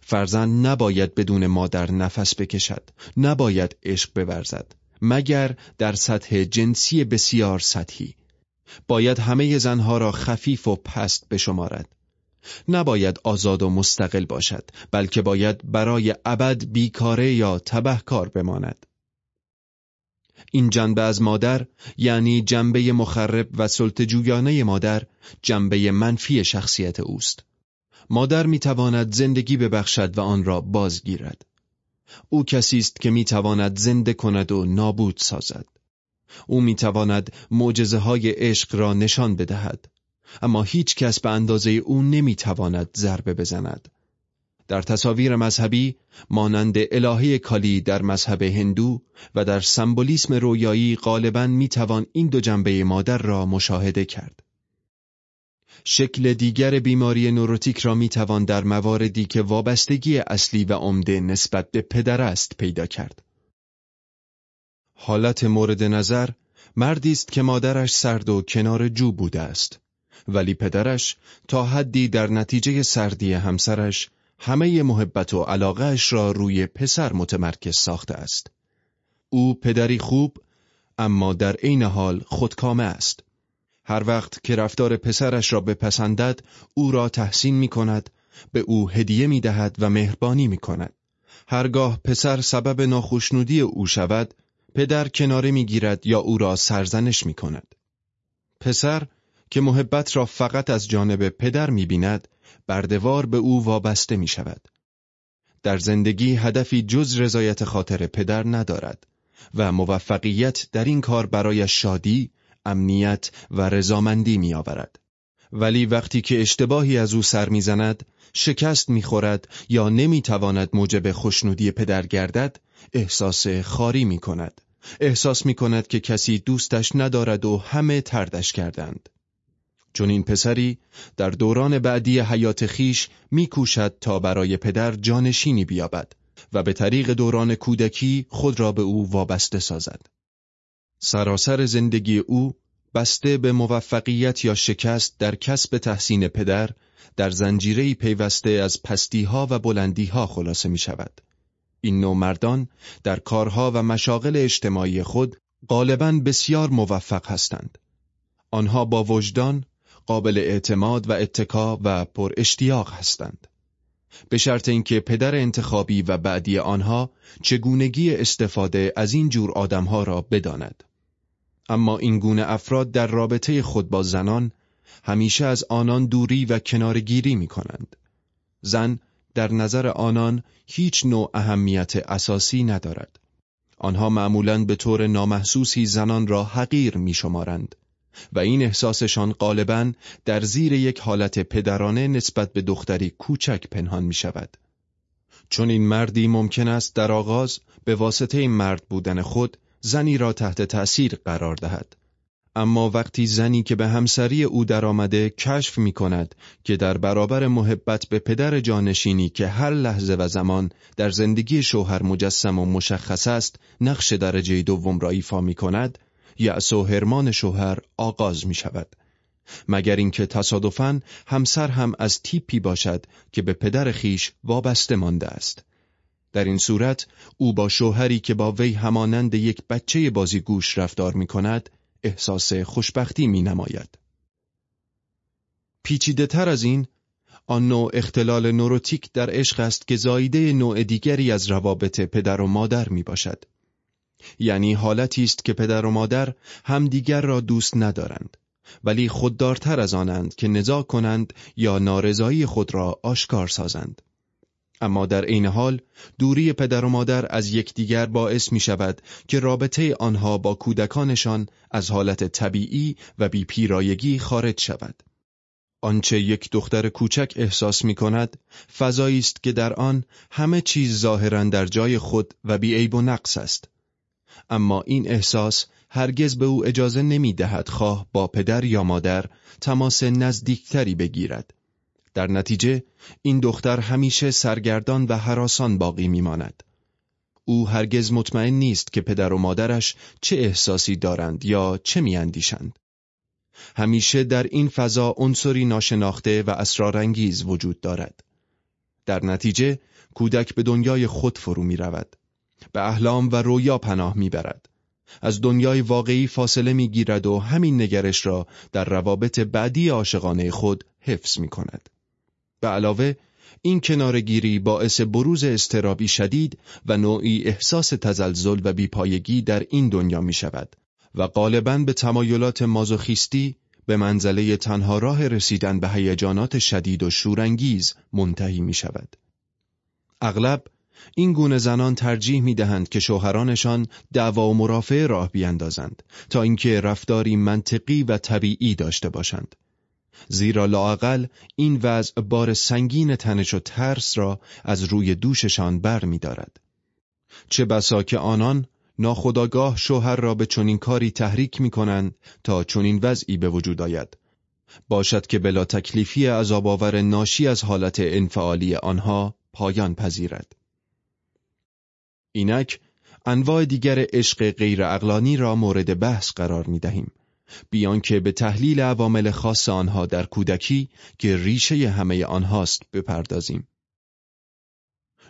فرزند نباید بدون مادر نفس بکشد، نباید عشق بورزد. مگر در سطح جنسی بسیار سطحی. باید همه زنها را خفیف و پست بشمارد. نباید آزاد و مستقل باشد بلکه باید برای ابد بیکاره یا تبهکار بماند. این جنبه از مادر یعنی جنبه مخرب و سلطجویانه مادر جنبه منفی شخصیت اوست. مادر می‌تواند زندگی ببخشد و آن را بازگیرد. او کسی است که می‌تواند زنده کند و نابود سازد. او می‌تواند معجزه های عشق را نشان بدهد. اما هیچ کس به اندازه او نمی‌تواند ضربه بزند. در تصاویر مذهبی مانند الهه کالی در مذهب هندو و در سمبولیسم رویایی غالبا می‌توان این دو جنبه مادر را مشاهده کرد. شکل دیگر بیماری نوروتیک را می توان در مواردی که وابستگی اصلی و عمده نسبت به پدر است پیدا کرد. حالت مورد نظر مردی است که مادرش سرد و کنار جو بوده است ولی پدرش تا حدی در نتیجه سردی همسرش همه محبت و علاقهش را روی پسر متمرکز ساخته است. او پدری خوب اما در عین حال خودکامه است. هر وقت که رفتار پسرش را بپسندد او را تحسین می کند به او هدیه می دهد و مهربانی می کند هرگاه پسر سبب ناخشنودی او شود پدر کناره می گیرد یا او را سرزنش می کند پسر که محبت را فقط از جانب پدر می بیند بردوار به او وابسته می شود در زندگی هدفی جز رضایت خاطر پدر ندارد و موفقیت در این کار برای شادی امنیت و رضامندی می آورد. ولی وقتی که اشتباهی از او سر می‌زند، شکست می‌خورد یا نمی‌تواند موجب خوشنودی پدر گردد، احساس خاری می کند. احساس می کند که کسی دوستش ندارد و همه تردش کردند. چون این پسری در دوران بعدی حیات خیش میکوشد تا برای پدر جانشینی بیابد و به طریق دوران کودکی خود را به او وابسته سازد. سراسر زندگی او بسته به موفقیت یا شکست در کسب تحسین پدر در زنجیره پیوسته از پستیها و بلندیها خلاصه می شود. این نوع مردان در کارها و مشاغل اجتماعی خود غالبا بسیار موفق هستند. آنها با وجدان، قابل اعتماد و اتکا و پر اشتیاق هستند. به شرط اینکه پدر انتخابی و بعدی آنها چگونگی استفاده از این جور آدمها را بداند. اما این گونه افراد در رابطه خود با زنان همیشه از آنان دوری و کنارگیری می کنند. زن در نظر آنان هیچ نوع اهمیت اساسی ندارد. آنها معمولاً به طور نامحسوسی زنان را حقیر می شمارند و این احساسشان غالبا در زیر یک حالت پدرانه نسبت به دختری کوچک پنهان می شود. چون این مردی ممکن است در آغاز به واسطه این مرد بودن خود زنی را تحت تأثیر قرار دهد. اما وقتی زنی که به همسری او درآمده کشف می کند که در برابر محبت به پدر جانشینی که هر لحظه و زمان در زندگی شوهر مجسم و مشخص است نقش درجه دوم را ایفا می کند یأس و هرمان شوهر آغاز می شود. مگر اینکه تصادفاً همسر هم از تیپی باشد که به پدر خیش وابسته مانده است. در این صورت او با شوهری که با وی همانند یک بچه بازیگوش رفتار می کند احساس خوشبختی می نماید. پیچیده تر از این آن نوع اختلال نوروتیک در عشق است که زایده نوع دیگری از روابط پدر و مادر می باشد. یعنی حالتی است که پدر و مادر همدیگر را دوست ندارند ولی خوددارتر از آنند که نزا کنند یا نارضایی خود را آشکار سازند اما در عین حال دوری پدر و مادر از یکدیگر باعث می شود که رابطه آنها با کودکانشان از حالت طبیعی و بیپیرایگی خارج شود. آنچه یک دختر کوچک احساس می کند فضایی است که در آن همه چیز ظاهرا در جای خود و بیعیب و نقص است اما این احساس هرگز به او اجازه نمی دهد خواه با پدر یا مادر تماس نزدیکتری بگیرد. در نتیجه این دختر همیشه سرگردان و حراسان باقی میماند. او هرگز مطمئن نیست که پدر و مادرش چه احساسی دارند یا چه میاندیشند. همیشه در این فضا عنصری ناشناخته و اسرارانگیز وجود دارد. در نتیجه کودک به دنیای خود فرو می رود. به احلام و رویا پناه می‌برد. از دنیای واقعی فاصله می‌گیرد و همین نگرش را در روابط بعدی عاشقانه خود حفظ می کند. به علاوه این کنارگیری باعث بروز استرابی شدید و نوعی احساس تزلزل و بیپایگی در این دنیا می شود و غالبا به تمایلات مازوخیستی به منزله تنها راه رسیدن به هیجانات شدید و شورانگیز منتهی می شود. اغلب این گونه زنان ترجیح می دهند که شوهرانشان دعوا و مرافعه راه بیندازند تا اینکه رفتاری منطقی و طبیعی داشته باشند. زیرا لاقل این وضع بار سنگین تنش و ترس را از روی دوششان بر می دارد. چه بسا که آنان ناخداگاه شوهر را به چنین کاری تحریک می کنند تا چنین وضعی به وجود آید. باشد که بلا تکلیفی عذاب آور ناشی از حالت انفعالی آنها پایان پذیرد. اینک انواع دیگر عشق غیر اقلانی را مورد بحث قرار می دهیم. بیان که به تحلیل عوامل خاص آنها در کودکی که ریشه همه آنهاست بپردازیم.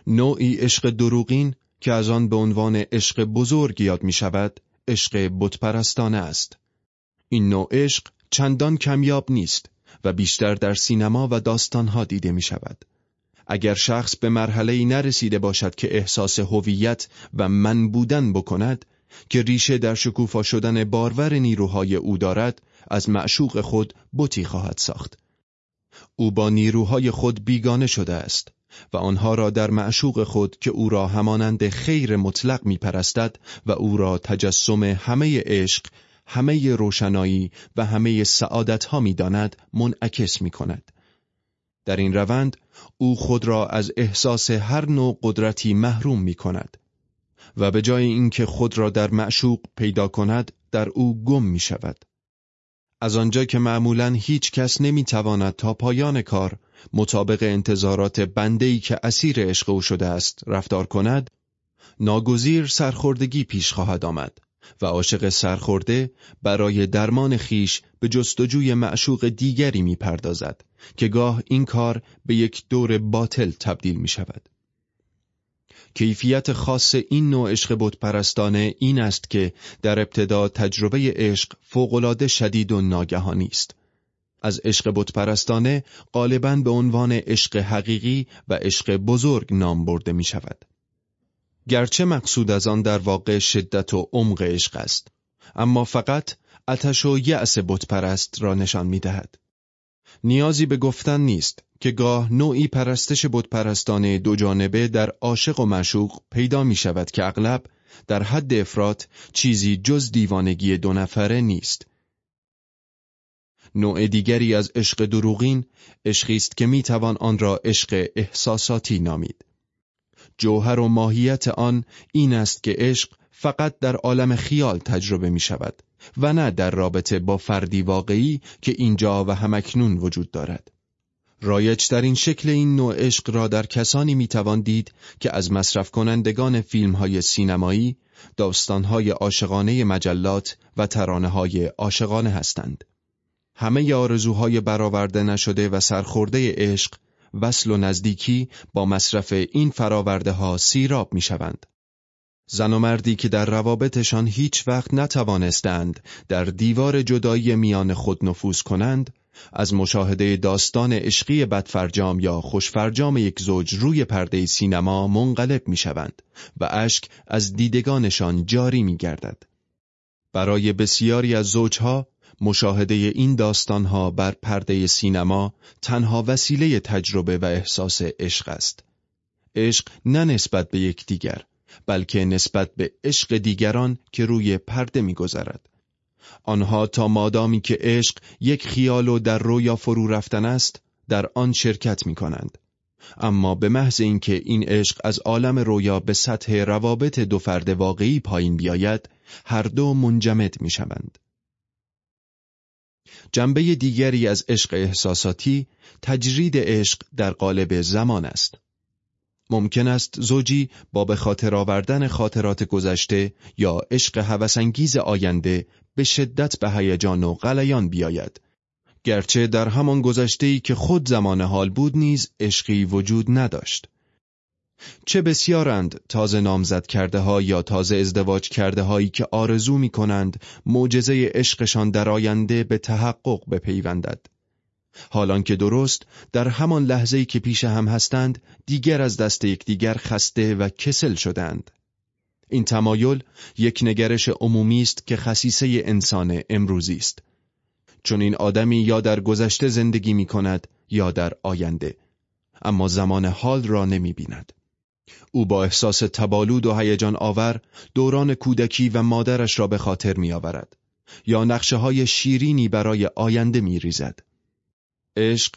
نوعی عشق دروغین که از آن به عنوان عشق بزرگ یاد می شود، عشق بتپرستانه است. این نوع عشق چندان کمیاب نیست و بیشتر در سینما و داستانها دیده می شود. اگر شخص به مرحله ای نرسیده باشد که احساس هویت و من بودن بکند که ریشه در شکوفا شدن بارور نیروهای او دارد از معشوق خود بتی خواهد ساخت او با نیروهای خود بیگانه شده است و آنها را در معشوق خود که او را همانند خیر مطلق می پرستد و او را تجسم همه عشق، همه روشنایی و همه سعادت ها می منعکس می کند. در این روند او خود را از احساس هر نوع قدرتی محروم می کند و به جای اینکه خود را در معشوق پیدا کند در او گم می شود. از آنجا که معمولا هیچ کس نمی‌تواند تا پایان کار مطابق انتظارات بندهی که اسیر عشق او شده است رفتار کند ناگزیر سرخوردگی پیش خواهد آمد و عاشق سرخورده برای درمان خیش به جستجوی معشوق دیگری می‌پردازد که گاه این کار به یک دور باطل تبدیل می شود. کیفیت خاص این نوع عشق بتپرستانه این است که در ابتدا تجربه عشق فوقالعاده شدید و ناگهانی است. از عشق بتپرستانه غالبا به عنوان عشق حقیقی و عشق بزرگ نام برده می شود. گرچه مقصود از آن در واقع شدت و عمق عشق است اما فقط اتش و یأس بتپرست را نشان می دهد. نیازی به گفتن نیست که گاه نوعی پرستش بتپرستانه دو جانبه در عاشق و مشوق پیدا می شود که اغلب در حد افراد چیزی جز دیوانگی دو نفره نیست. نوع دیگری از عشق دروغین عشقی است که می توان آن را عشق احساساتی نامید. جوهر و ماهیت آن این است که عشق فقط در عالم خیال تجربه می شود و نه در رابطه با فردی واقعی که اینجا و همکنون وجود دارد. این شکل این نوع عشق را در کسانی می‌توان دید که از مصرف کنندگان فیلم های سینمایی، داستان های عاشقانه مجلات و ترانه های عاشقانه هستند. همه آرزوهای برآورده نشده و سرخورده عشق وصل و نزدیکی با مصرف این فراورده ها سیراب می شوند. زن و مردی که در روابطشان هیچ وقت نتوانستند در دیوار جدایی میان خود نفوذ کنند، از مشاهده داستان عشقی بدفرجام یا خوشفرجام یک زوج روی پرده سینما منقلب می شوند و اشک از دیدگانشان جاری می گردد. برای بسیاری از زوجها مشاهده این داستانها بر پرده سینما تنها وسیله تجربه و احساس عشق است. عشق نه نسبت به یکدیگر بلکه نسبت به عشق دیگران که روی پرده میگذرد. آنها تا مادامی که عشق یک خیال و در رویا فرو رفتن است در آن شرکت می کنند. اما به محض اینکه این عشق از عالم رویا به سطح روابط دو فرد واقعی پایین بیاید هر دو منجمد می شوند. جنبه دیگری از عشق احساساتی تجرید عشق در قالب زمان است. ممکن است زوجی با به خاطر آوردن خاطرات گذشته یا عشق هوسانگیز آینده به شدت به هیجان و غلیان بیاید. گرچه در همان گذشته که خود زمان حال بود نیز عشقی وجود نداشت. چه بسیارند تازه نامزد کرده ها یا تازه ازدواج کرده هایی که آرزو می کنند معجزه عشقشان در آینده به تحقق بپیوندد. حالان که درست در همان لحظه‌ای که پیش هم هستند دیگر از دست یکدیگر خسته و کسل شدند. این تمایل یک نگرش عمومی است که خصیصه انسان امروزی است. چون این آدمی یا در گذشته زندگی می کند یا در آینده اما زمان حال را نمی بیند. او با احساس تبالود و هیجان آور دوران کودکی و مادرش را به خاطر می آورد یا نقشه های شیرینی برای آینده می ریزد. عشق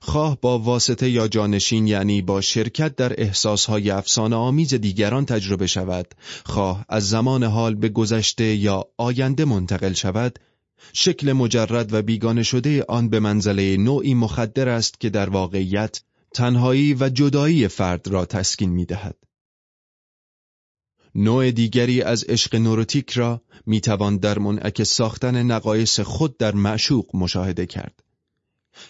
خواه با واسطه یا جانشین یعنی با شرکت در احساسهای افسانه آمیز دیگران تجربه شود خواه از زمان حال به گذشته یا آینده منتقل شود شکل مجرد و بیگانه شده آن به منزله نوعی مخدر است که در واقعیت تنهایی و جدایی فرد را تسکین می دهد. نوع دیگری از عشق نوروتیک را می توان در منعکس ساختن نقایص خود در معشوق مشاهده کرد.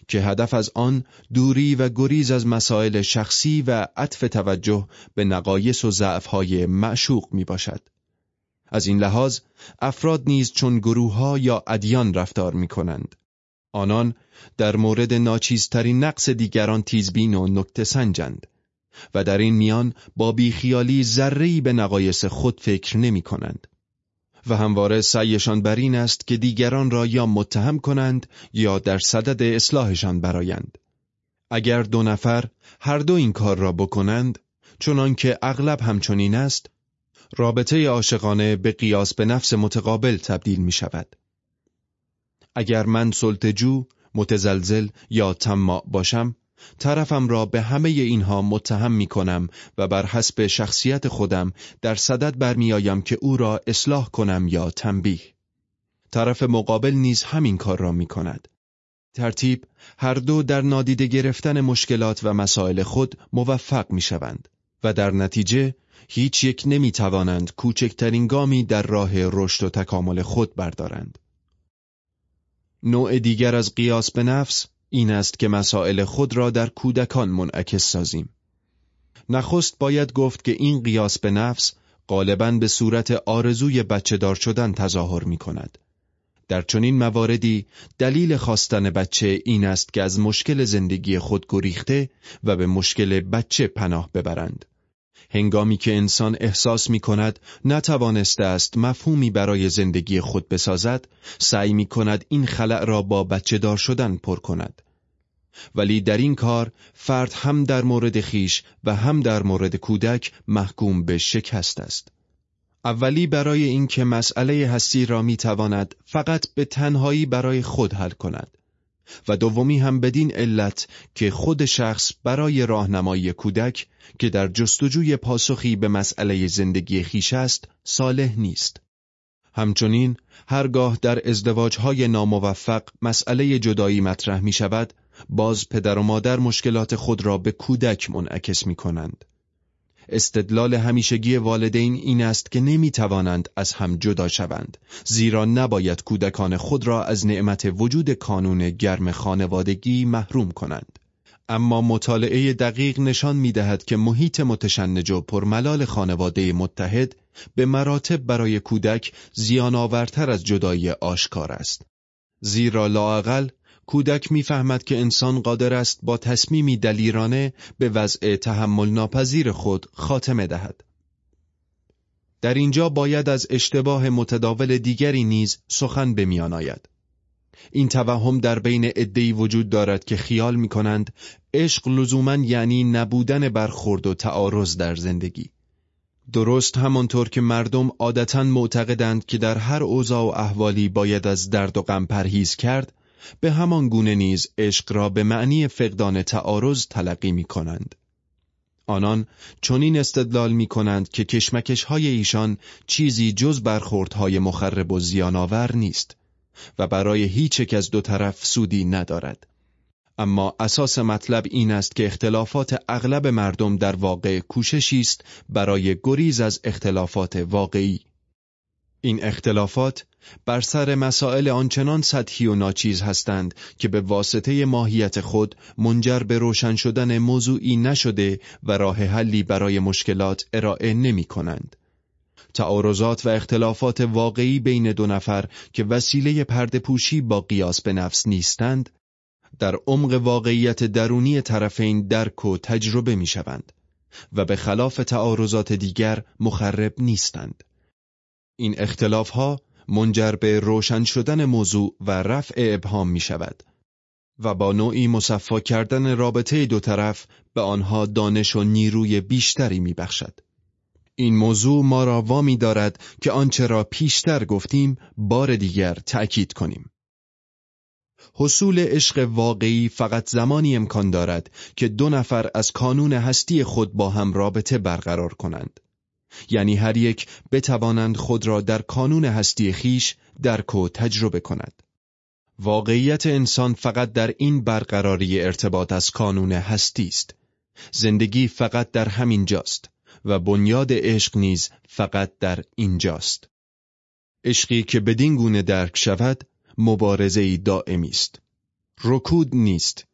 که هدف از آن دوری و گریز از مسائل شخصی و عطف توجه به نقایص و ضعفهای معشوق می باشد. از این لحاظ افراد نیز چون گروه ها یا ادیان رفتار می کنند. آنان در مورد ناچیزترین نقص دیگران تیزبین و نکته سنجند و در این میان با بیخیالی ذره‌ای به نقایص خود فکر نمی کنند. و همواره سعیشان بر این است که دیگران را یا متهم کنند یا در صدد اصلاحشان برایند. اگر دو نفر هر دو این کار را بکنند چنان که اغلب همچنین است رابطه عاشقانه به قیاس به نفس متقابل تبدیل می شود. اگر من سلطجو، متزلزل یا طماع باشم طرفم را به همه اینها متهم می کنم و بر حسب شخصیت خودم در صدد برمیآیم که او را اصلاح کنم یا تنبیه. طرف مقابل نیز همین کار را می کند. ترتیب هر دو در نادیده گرفتن مشکلات و مسائل خود موفق می شوند و در نتیجه هیچ یک نمی توانند کوچکترین گامی در راه رشد و تکامل خود بردارند. نوع دیگر از قیاس به نفس این است که مسائل خود را در کودکان منعکس سازیم. نخست باید گفت که این قیاس به نفس غالبا به صورت آرزوی بچه دار شدن تظاهر می کند. در چنین مواردی دلیل خواستن بچه این است که از مشکل زندگی خود گریخته و به مشکل بچه پناه ببرند. هنگامی که انسان احساس می کند نتوانسته است مفهومی برای زندگی خود بسازد، سعی می کند این خلع را با بچه دار شدن پر کند. ولی در این کار فرد هم در مورد خیش و هم در مورد کودک محکوم به شکست است. اولی برای اینکه مسئله هستی را می تواند فقط به تنهایی برای خود حل کند و دومی هم بدین علت که خود شخص برای راهنمایی کودک که در جستجوی پاسخی به مسئله زندگی خیش است صالح نیست. همچنین هرگاه در ازدواجهای ناموفق مسئله جدایی مطرح می شود باز پدر و مادر مشکلات خود را به کودک منعکس می کنند. استدلال همیشگی والدین این است که نمی توانند از هم جدا شوند زیرا نباید کودکان خود را از نعمت وجود کانون گرم خانوادگی محروم کنند. اما مطالعه دقیق نشان می دهد که محیط متشنج و پرملال خانواده متحد به مراتب برای کودک زیان آورتر از جدایی آشکار است. زیرا لااقل کودک می‌فهمد که انسان قادر است با تصمیمی دلیرانه به وضع تحمل ناپذیر خود خاتمه دهد. در اینجا باید از اشتباه متداول دیگری نیز سخن به میان آید. این توهم در بین عدهای وجود دارد که خیال می کنند عشق لزوما یعنی نبودن برخورد و تعارض در زندگی. درست همانطور که مردم عادتا معتقدند که در هر اوضاع و احوالی باید از درد و غم پرهیز کرد به همان گونه نیز عشق را به معنی فقدان تعارض تلقی می کنند. آنان چنین استدلال می کنند که کشمکش های ایشان چیزی جز برخوردهای مخرب و زیانآور نیست و برای هیچ یک از دو طرف سودی ندارد. اما اساس مطلب این است که اختلافات اغلب مردم در واقع کوششی است برای گریز از اختلافات واقعی. این اختلافات بر سر مسائل آنچنان سطحی و ناچیز هستند که به واسطه ماهیت خود منجر به روشن شدن موضوعی نشده و راه حلی برای مشکلات ارائه نمی کنند. تعارضات و اختلافات واقعی بین دو نفر که وسیله پوشی با قیاس به نفس نیستند، در عمق واقعیت درونی طرفین درک و تجربه می شوند و به خلاف تعارضات دیگر مخرب نیستند. این اختلاف ها منجر به روشن شدن موضوع و رفع ابهام می شود و با نوعی مصفا کردن رابطه دو طرف به آنها دانش و نیروی بیشتری می بخشد. این موضوع ما را وامی دارد که آنچه را پیشتر گفتیم بار دیگر تأکید کنیم. حصول عشق واقعی فقط زمانی امکان دارد که دو نفر از کانون هستی خود با هم رابطه برقرار کنند. یعنی هر یک بتوانند خود را در کانون هستی خیش درک و تجربه کند. واقعیت انسان فقط در این برقراری ارتباط از کانون هستی است. زندگی فقط در همین جاست و بنیاد عشق نیز فقط در اینجاست. عشقی که بدین گونه درک شود مبارزه دائمی است. رکود نیست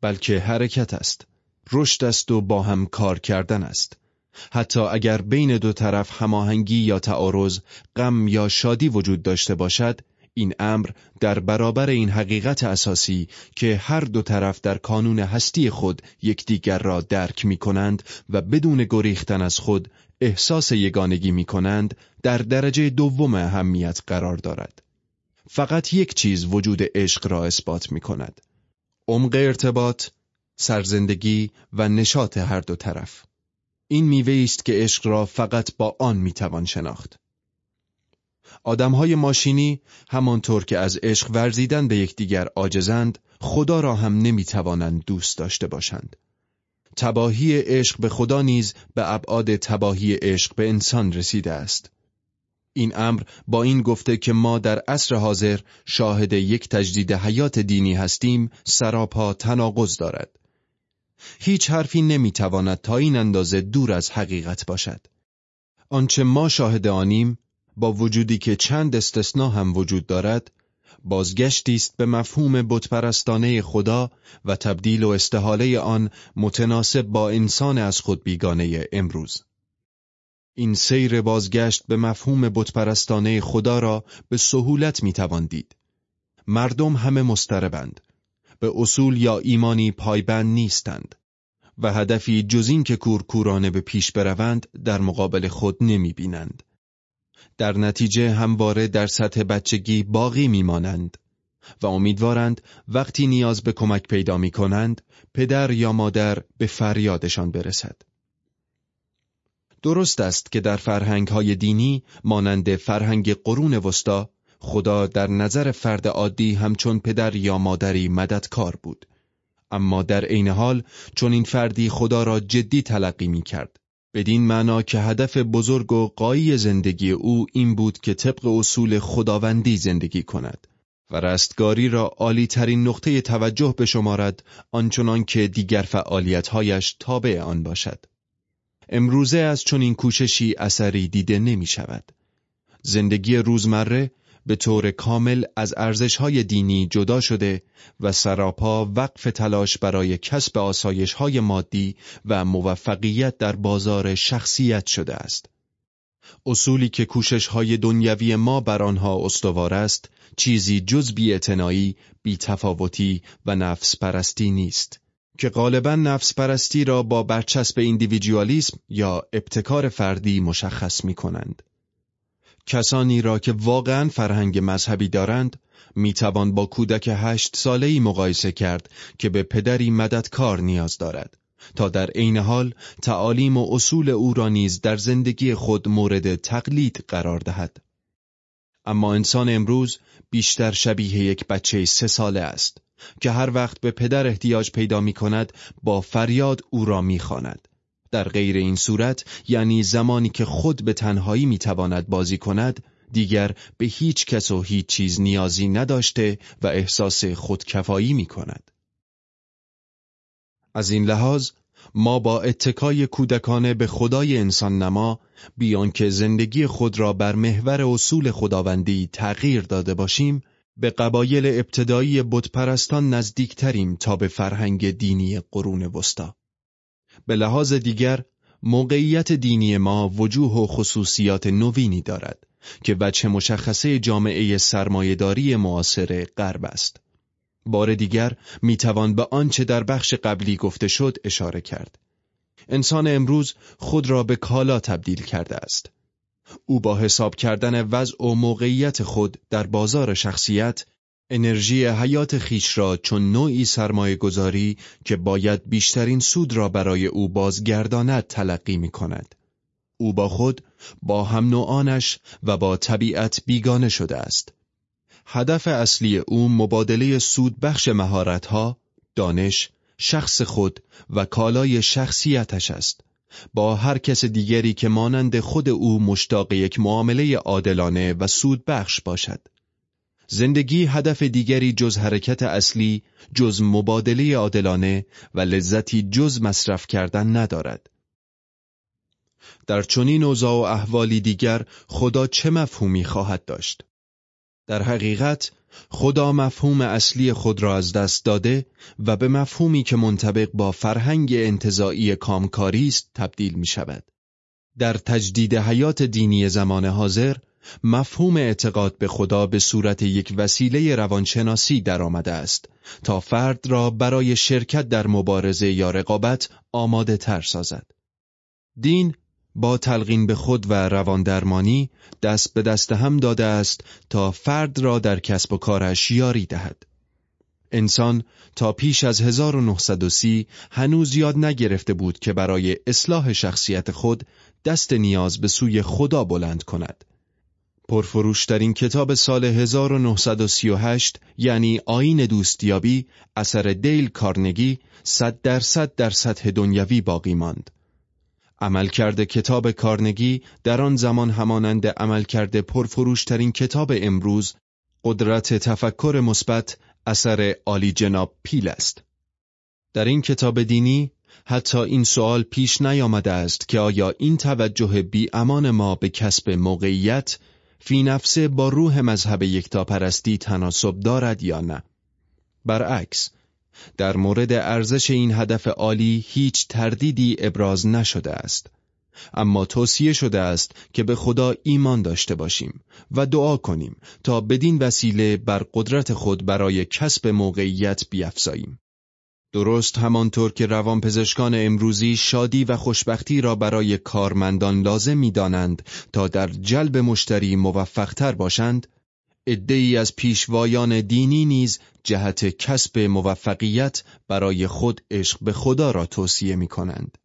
بلکه حرکت است. رشد است و با هم کار کردن است. حتی اگر بین دو طرف هماهنگی یا تعارض، غم یا شادی وجود داشته باشد، این امر در برابر این حقیقت اساسی که هر دو طرف در کانون هستی خود یکدیگر را درک می کنند و بدون گریختن از خود احساس یگانگی می کنند در درجه دوم اهمیت قرار دارد. فقط یک چیز وجود عشق را اثبات می کند. عمق ارتباط، سرزندگی و نشاط هر دو طرف. این میوه است که عشق را فقط با آن می‌توان شناخت. آدمهای ماشینی همانطور که از عشق ورزیدن به یکدیگر عاجزند، خدا را هم نمی‌توانند دوست داشته باشند. تباهی عشق به خدا نیز به ابعاد تباهی عشق به انسان رسیده است. این امر با این گفته که ما در عصر حاضر شاهد یک تجدید حیات دینی هستیم سراپا تناقض دارد. هیچ حرفی نمی‌تواند تا این اندازه دور از حقیقت باشد. آنچه ما شاهد آنیم با وجودی که چند استثنا هم وجود دارد بازگشتی است به مفهوم بتپرستانه خدا و تبدیل و استحاله آن متناسب با انسان از خود بیگانه امروز. این سیر بازگشت به مفهوم بتپرستانه خدا را به سهولت می‌توان دید. مردم همه مستربند. به اصول یا ایمانی پایبند نیستند و هدفی جز این که کورکورانه به پیش بروند در مقابل خود نمی بینند. در نتیجه همواره در سطح بچگی باقی میمانند و امیدوارند وقتی نیاز به کمک پیدا می کنند پدر یا مادر به فریادشان برسد. درست است که در فرهنگ های دینی مانند فرهنگ قرون وسطا خدا در نظر فرد عادی همچون پدر یا مادری مددکار بود اما در عین حال چون این فردی خدا را جدی تلقی می کرد بدین معنا که هدف بزرگ و قایی زندگی او این بود که طبق اصول خداوندی زندگی کند و رستگاری را عالی ترین نقطه توجه بشمارد آنچنان که دیگر فعالیتهایش تابع آن باشد. امروزه از چنین کوششی اثری دیده نمی شود. زندگی روزمره به طور کامل از ارزشهای دینی جدا شده و سراپا وقف تلاش برای کسب آسایشهای مادی و موفقیت در بازار شخصیت شده است. اصولی که کوششهای دنیوی ما بر آنها استوار است، چیزی جز بی بیتفاوتی و نفس پرستی نیست. که غالبا نفس پرستی را با برچسب ایندیویدوالیسم یا ابتکار فردی مشخص می کنند. کسانی را که واقعا فرهنگ مذهبی دارند می‌توان با کودک هشت ساله ای مقایسه کرد که به پدری مددکار نیاز دارد تا در عین حال تعالیم و اصول او را نیز در زندگی خود مورد تقلید قرار دهد. اما انسان امروز بیشتر شبیه یک بچه سه ساله است که هر وقت به پدر احتیاج پیدا می کند با فریاد او را می خاند. در غیر این صورت یعنی زمانی که خود به تنهایی می تواند بازی کند دیگر به هیچ کس و هیچ چیز نیازی نداشته و احساس خودکفایی می کند. از این لحاظ ما با اتکای کودکانه به خدای انسان نما بیان که زندگی خود را بر محور اصول خداوندی تغییر داده باشیم به قبایل ابتدایی بتپرستان نزدیکتریم تا به فرهنگ دینی قرون وسطا. به لحاظ دیگر موقعیت دینی ما وجوه و خصوصیات نوینی دارد که وجه مشخصه جامعه سرمایهداری معاصر غرب است. بار دیگر می‌توان به آنچه در بخش قبلی گفته شد اشاره کرد. انسان امروز خود را به کالا تبدیل کرده است. او با حساب کردن وضع و موقعیت خود در بازار شخصیت انرژی حیات خیش را چون نوعی سرمایه گذاری که باید بیشترین سود را برای او بازگرداند تلقی می کند. او با خود، با هم نوعانش و با طبیعت بیگانه شده است. هدف اصلی او مبادله سود بخش مهارتها، دانش، شخص خود و کالای شخصیتش است. با هر کس دیگری که مانند خود او مشتاق یک معامله عادلانه و سود بخش باشد. زندگی هدف دیگری جز حرکت اصلی، جز مبادله عادلانه و لذتی جز مصرف کردن ندارد. در چنین اوضاع و احوالی دیگر خدا چه مفهومی خواهد داشت؟ در حقیقت خدا مفهوم اصلی خود را از دست داده و به مفهومی که منطبق با فرهنگ انتظاعی کامکاری است تبدیل می شود. در تجدید حیات دینی زمان حاضر مفهوم اعتقاد به خدا به صورت یک وسیله روانشناسی درآمده است تا فرد را برای شرکت در مبارزه یا رقابت آماده تر سازد. دین با تلقین به خود و رواندرمانی دست به دست هم داده است تا فرد را در کسب و کارش یاری دهد. انسان تا پیش از 1930 هنوز یاد نگرفته بود که برای اصلاح شخصیت خود دست نیاز به سوی خدا بلند کند. پرفروشترین کتاب سال 1938 یعنی آین دوستیابی اثر دیل کارنگی صد درصد در سطح دنیوی باقی ماند. عملکرد کتاب کارنگی در آن زمان همانند عملکرد پرفروشترین کتاب امروز قدرت تفکر مثبت اثر عالی جناب پیل است. در این کتاب دینی حتی این سوال پیش نیامده است که آیا این توجه بی امان ما به کسب موقعیت فی نفسه با روح مذهب یکتاپرستی تناسب دارد یا نه؟ برعکس در مورد ارزش این هدف عالی هیچ تردیدی ابراز نشده است. اما توصیه شده است که به خدا ایمان داشته باشیم و دعا کنیم تا بدین وسیله بر قدرت خود برای کسب موقعیت بیافزاییم درست همانطور که روانپزشکان امروزی شادی و خوشبختی را برای کارمندان لازم می‌دانند تا در جلب مشتری موفقتر باشند، عدهای از پیشوایان دینی نیز جهت کسب موفقیت برای خود عشق به خدا را توصیه می کنند.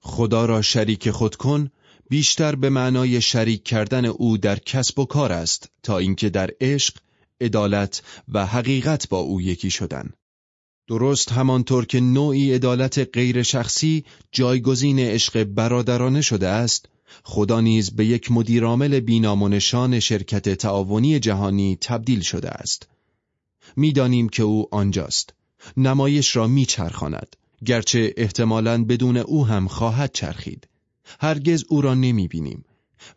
خدا را شریک خود کن بیشتر به معنای شریک کردن او در کسب و کار است تا اینکه در عشق، عدالت و حقیقت با او یکی شدن. درست همانطور که نوعی عدالت غیر شخصی جایگزین عشق برادرانه شده است، خدا نیز به یک مدیرعامل بینام و نشان شرکت تعاونی جهانی تبدیل شده است. می‌دانیم که او آنجاست. نمایش را میچرخاند. گرچه احتمالاً بدون او هم خواهد چرخید. هرگز او را نمی بینیم.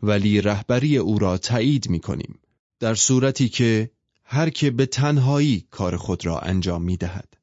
ولی رهبری او را تایید می کنیم. در صورتی که هر که به تنهایی کار خود را انجام می دهد.